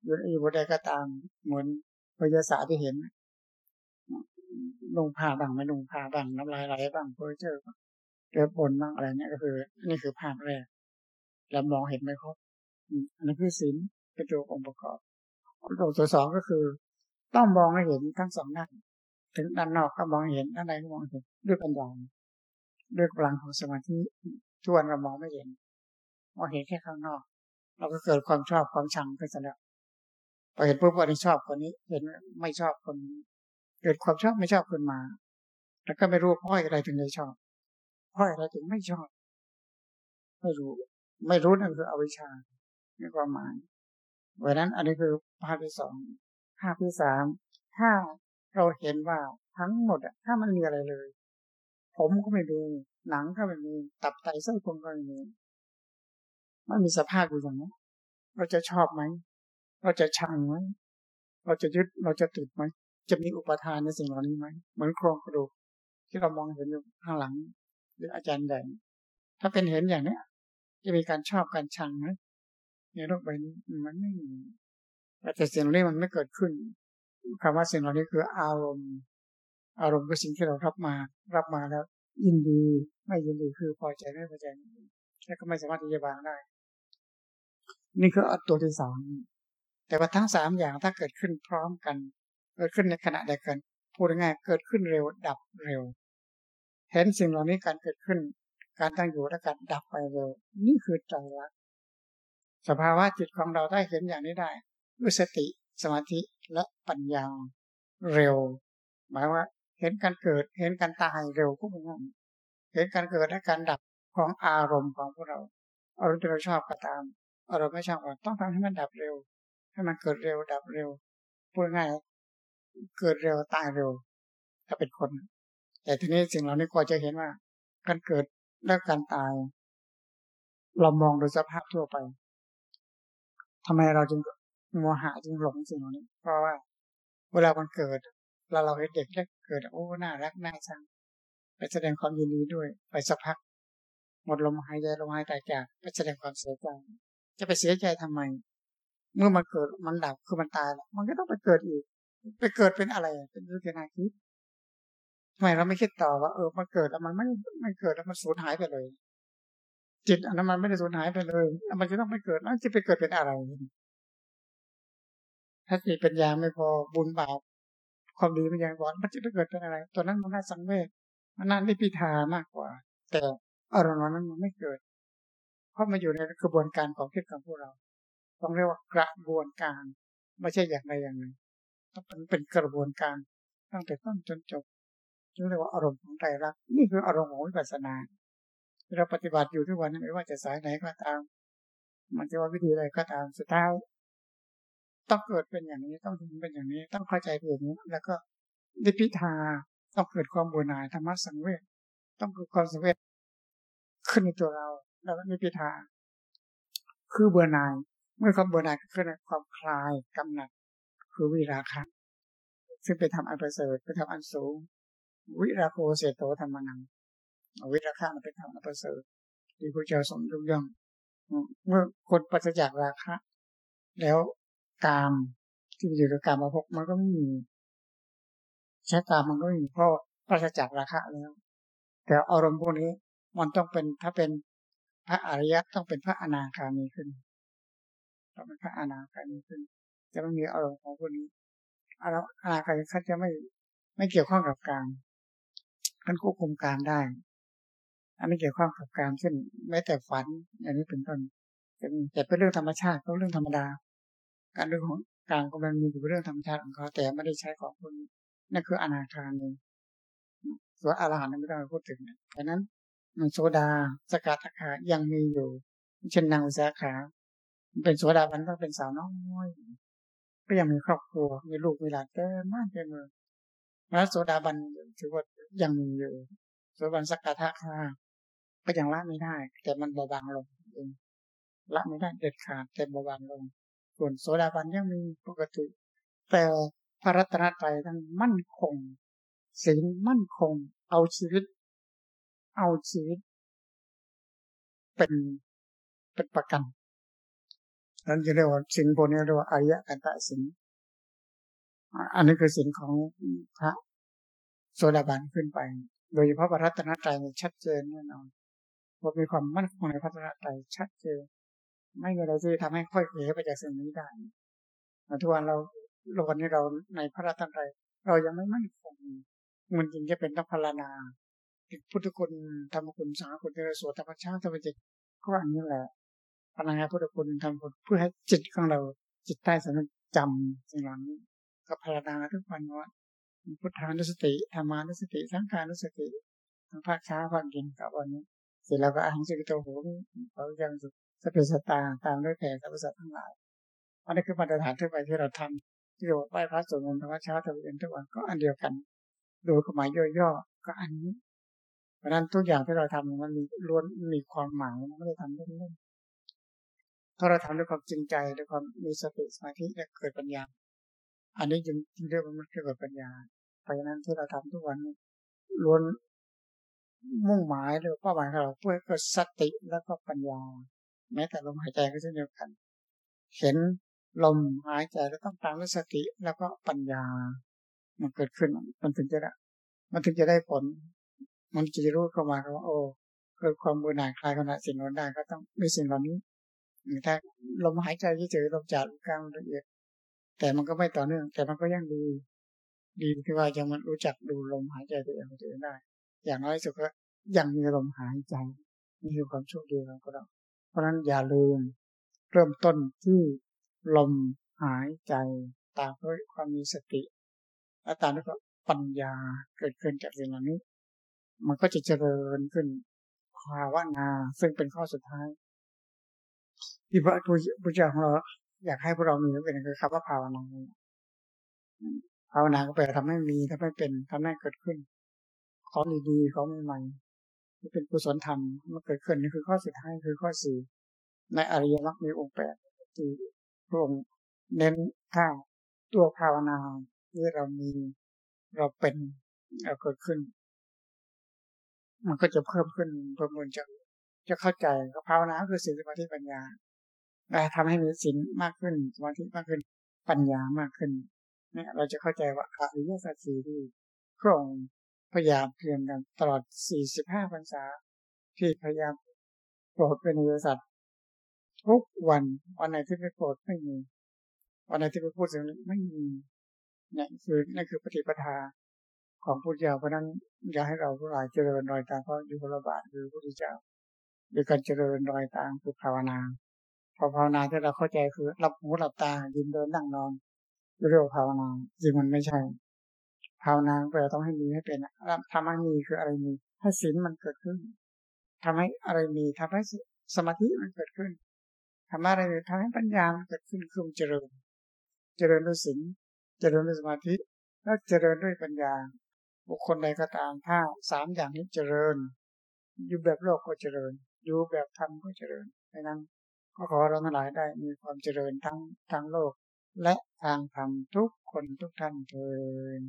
อยู่อยู่บนใดก็ตามเหมือนพยาศาที่เห็นลงผ้าบ้างไม่ลงผ้าบ้างน้ำลายไหลบ้างเพอเจอเกิดบนบ้างอะไรเนี่ยก็คือนี่คือภาพแรกแล้วมองเห็นไม่ครับอันนี้คือศีล เป็นตัวองค์ประกอบตัวสองก็คือ ต้องมองให้เห็นทั้งสองด้านถึงด้านนอกก็มองเห็นด้านในก็มองเห็นด้วยปัญญาด้วยพลังของสมาธิทวนเรามองไม่เห็นมองเห็นแค่ข้างนอก เราก็เกิดความชอบความชังขึ้นแล้วพอเห็นปุ๊บว่าชอบคนนี้ เห็นไม่ชอบคนนี้เกิดความชอบไม่ชอบขึ้นมา แล้วก็ไม่รู้พราะอะไรถึงได้ชอบพราะอะไรถึงไม่ชอบ ไม่รู้ ไม่รู้นั่นคืออวิชชาในความหมาย เพราะนั้นอันนี้คือภาพที่สองภาพที่สามถ้าเราเห็นว่าทั้งหมดถ้ามันมีอะไรเลย ผมก็ไม่มีหนังก็ไม่มีตับไตเส้นผมก็ไม่มีมันมีสภาพอยู่อย่างนี้เราจะชอบไหมเราจะชังไหมเราจะยึดเราจะติดไหมจะมีอุปทานในสิ่งเหล่านี้ไหมเหมือนโครงกระดูกที่เรามองเห็นอยู่ข้างหลังหรืออาจารย์ใหญ่ถ้าเป็นเห็นอย่างเนี้ยจะมีการชอบการชังไหม ในโลกใบนี้มันไม่มีแต่สิ่งเหล่านี้มันไม่เกิดขึ้นคำว่าสิ่งเหล่านี้คืออารมณ์ อารมณ์คือสิ่งที่เรารับมา รับมาแล้ว ยินดีไม่ยินดีคือพอใจไม่พอใจแล้วก็ไม่สามารถที่จะวางได้ นี่คือตัวที่สองแต่ว่าทั้งสามอย่างถ้าเกิดขึ้นพร้อมกัน เกิดขึ้นในขณะเดียวกันพูดง่ายเกิดขึ้นเร็วดับเร็ว เห็นสิ่งเหล่านี้การเกิดขึ้น การตั้งอยู่และการดับไปเร็ว นี่คือใจรัก สภาวะจิตของเราได้เห็นอย่างนี้ได้ด้วยสติสมาธิและปัญญาเร็ว หมายว่า เห็นการเกิด เห็นการตายเร็วก็เหมือนกันเห็นการเกิดและการดับของอารมณ์ของพวกเราอารมณ์ที่เราชอบก็ตามเราไม่ชอบก็ต้องทำให้มันดับเร็ว ให้มันเกิดเร็วดับเร็วพูดง่ายเกิดเร็วตายเร็ว ถ้าเป็นคน แต่ทีนี้สิ่งเหล่านี้ก็จะเห็นว่า การเกิดและการตาย เรามองโดยสภาพทั่วไป ทำไมเราจึงโมหะจึงหลงสิ่งเหล่านี้ เพราะว่า เวลามันเกิดเราเราเห็นเด็กเล็กเกิดโอ้น่ารักน่าชังไปแสดงความยินดีด้วย ไปสักพัก หมดลมหายใจลมหายใจจากไปแสดงความเสียใจจะไปเสียใจทำไม เมื่อมันเกิดมันดับคือมันตายแล้วมันก็ต้องไปเกิดอีก ไปเกิดเป็นอะไรเป็นวิทยาคิดทำไมเราไม่คิดต่อว่าเออมันเกิดแล้วมันไม่ไม่เกิดแล้วมันสูญหายไปเลย จิตอันนั้นมันไม่ได้สูญหายไปเลย มันจะต้องไปเกิดแล้วจะไปเกิดเป็นอะไร ถ้าจิตปัญญาไม่พอบุญบาปความดีมันยังพอนมันจะไปเกิดเป็นอะไร ตัวนั้นมันน่าสังเวชมันน่าได้พิธามากกว่า แต่อารมณ์นั้นมันไม่เกิด เพราะมันอยู่ในกระบวนการของคิดของพวกเรา ต้องเรียกว่ากระบวนการ ไม่ใช่อย่างใดอย่างหนึ่งต้องเป็นกระบวนการตั้งแต่ต้นจนจบเรียกว่าอารมณ์ของใจรักนี่คืออารมณ์ของวิปัสสนา เราปฏิบัติอยู่ทุกวันนี้ไม่ว่าจะสายไหนก็ตาม มันจะว่าวิธีอะไรก็ตามสุดท้ายต้องเกิดเป็นอย่างนี้ต้องถึงเป็นอย่างนี้ ต้องเข้าใจเป็นอย่างนี้แล้วก็ดิพิธาต้องเกิดความเบื่อหน่ายธรรมะสังเวชต้องเกิดความสังเวชขึ้นในตัวเราแล้วนิพิธาคือเบื่อหน่าย เมื่อความเบื่อหน่ายขึ้นความคลายกำหนัด คือวิราคะซึ่งเป็นธรรมอันประเสริฐเป็นธรรมอันสูง วิราโคเสโตธรรมนัง อวิราคะมันเป็นธรรมอันประเสริฐที่พระเจ้าทรงยกย่องเมื่อคนปัจจากราคะ แล้วกามที่อยู่ในกามมาพกมันก็ไม่มีใช้กามมันก็ไม่มีเพราะปราศจากราคะแล้ว แต่อารมณ์พวกนี้มันต้องเป็นถ้าเป็นพระอริยะต้องเป็นพระอนาคามีขึ้นต้องเป็นพระอนาคามีขึ้น จะไม่มีอารมณ์ของพวกนี้อารมณ์อนาคามีเขาจะไม่ไม่เกี่ยวข้องกับการกันควบคุมการได้ อันนี้เกี่ยวข้องกับการเช่นแม้แต่ฝันอย่างนี้เป็นต้นแต่เป็นเรื่องธรรมชาติก็เรื่องธรรมดา การเรื่องของการก็มันมีอยู่เรื่องธรรมชาติของเขาแต่ไม่ได้ใช้ของคนนั่นคืออนาคามีส่วนอรหันต์ไม่ต้องพูดถึงเพราะนั้นมันโซดาสกัดอาคายังมีอยู่เช่นนางอุสาขาเป็นโซดาบันต้องเป็นสาวน้อยก็ยังมีครอบครัวมีลูกมีหลานเต็มมากเต็มเลยแล้วโซดาบันถือว่ายังมีอยู่โซดาบันสกัดอาคา ก็ยังละไม่ได้ แต่มันเบาบางลงเองละไม่ได้เด็ดขาดแต่เบาบางลง ส่วนโสดาบันยังมีปกติ แต่พระรัตนตรัยทั้งมั่นคงศีลมั่นคง เอาชีวิต เอาชีวิต เป็นเป็นประกันนั่นจะเรียกว่าสิ่งพวกนี้เรียกว่าอริยกันตะสิงอันนี้คือสิ่งของพระโสดาบันขึ้นไป โดยเฉพาะพระรัตนตรัยชัดเจนแน่นอน ว่ามีความมั่นคงในพระรัตนตรัยชัดเจนไม่มีอะไรที่ทำให้ค่อยเขวไปจากสิ่งนี้ได้ทุกวันเราโลกนี้เราในพระราตนตรัยเรายังไม่มั่นคงมันจริงจะเป็นต้องพารณาพุทธคุณธรรมคุณสังฆคุณเทระสวดธรรมชาติธรรมจิตก็อันนี้แหละพลังงานพุทธคุณธรรมคุณเพื่อให้จิตของเรา จิตใต้สำนึกจำสิ่งเหล่านี้ก็พารณาทุกวันว่าพุทธานุสติธรรมานุสติสังขานุสติทั้งภาคเช้าภาคเย็นกับวันนี้ เสร็จแล้วก็อ่านสิกโตโหเขายังสุดสติสตาตามด้วยแผ่สรรพสัตว์ทั้งหลายอันนี้คือมาตรฐานทั่วไปที่เราทำที่เราไหว้พระสวดมนต์ธรรมชาติทำเย็นทุกวันก็อันเดียวกัน โดยความหมายย่อๆก็อันนี้เพราะนั้นทุกอย่างที่เราทำมันมีล้วนมีความหมายไม่ได้ทำเล่นๆถ้าเราทำด้วยความจริงใจด้วยความมีสติสมาธิและเกิดปัญญา อันนี้จึงเรียกว่ามันเกิดปัญญาเพราะฉะนั้นที่เราทำทุกวันล้วน มุ่งหมายหรือเป้าหมายของเราเพื่อกิดสติแล้วก็ปัญญา แม้แต่ลมหายใจก็เช่นเดียวกัน เห็นลมหายใจแล้วต้องตามด้วยสติแล้วก็ปัญญา มันเกิดขึ้นมันถึงจะได้มันถึงจะได้ผล มันจะรู้เข้ามาว่าโอ้เกิดความเบื่อหน่ายคลายขณะสิ่งนั้นได้ก็ต้องมีสิ่งเหล่านี้ถ้าลมหายใจเฉยๆลมจากกลางละเอียด แต่มันก็ไม่ต่อเนื่อง แต่มันก็ยังดี ดีที่ว่ายังมันรู้จักดูลมหายใจตัวเองตัวเองได้ อย่างน้อยสุดก็ยังมีลมหายใจนี่คือความโชคดีของเรา เพราะนั้นอย่าลืมเริ่มต้นที่ลมหายใจตามด้วยความมีสติ และตามด้วยปัญญาเกิดขึ้นจากสิ่งเหล่านี้ มันก็จะเจริญขึ้นภาวนาซึ่งเป็นข้อสุดท้าย ที่พระพุทธเจ้าของเราอยากให้พวกเรามีเป็นคือคำว่าภาวนาภาวนาก็แปลทำให้มีทำให้เป็นทำให้เกิดขึ้น ของดีๆของใหม่ที่เป็นกุศลธรรมมันเกิดขึ้นนี่คือข้อสุดท้ายคือข้อสี่ในอริยมรรคมีองค์แปดที่พระองค์เน้นถ้าตัวภาวนาที่เรามีเราเป็นเราเกิดขึ้น มันก็จะเพิ่มขึ้นประมวลจะจะเข้าใจก็ภาวนาคือศีลสมาธิปัญญาแต่ทำให้มีศีลมากขึ้นสมาธิมากขึ้นปัญญามากขึ้นเนี่ยเราจะเข้าใจว่าอริยสัจสี่ที่พระองค์ พยายามเพียรกันตลอด 45 พรรษา ที่พยายามโปรดเป็นอริยสัจทุกวันวันไหนที่ไม่โปรดไม่มี วันไหนที่ไม่พูดถึงไม่มีนี่คือนั่นคือปฏิปทาของพุทธเจ้าเพราะนั้นอยากให้เราทุกหลายเจริญรอยตามเพราะอยู่บนบาทคือพุทธเจ้าโดยการเจริญรอยตามคือภาวนาพอภาวนาที่เราเข้าใจคือหลับหูหลับตายืนเดินนั่งนอนเรียกว่าภาวนาจริงมันไม่ใช่ ภาวนาแปลต้องให้มีให้เป็นทำให้มีคืออะไรมี ให้ศีลมันเกิดขึ้นทำให้อะไรมีทำให้สมาธิมันเกิดขึ้นทำอะไรทำให้ปัญญามันเกิดขึ้นคือเจริญ เจริญด้วยศีลเจริญด้วยสมาธิ และเจริญด้วยปัญญา บุคคลใดก็ตามถ้าสามอย่างนี้เจริญ อยู่แบบโลกก็เจริญ อยู่แบบธรรมก็เจริญดังนั้นก็ขอเราทั้งหลายได้มีความเจริญทั้งทางโลก และทางธรรมทุกคนทุกท่านเถิด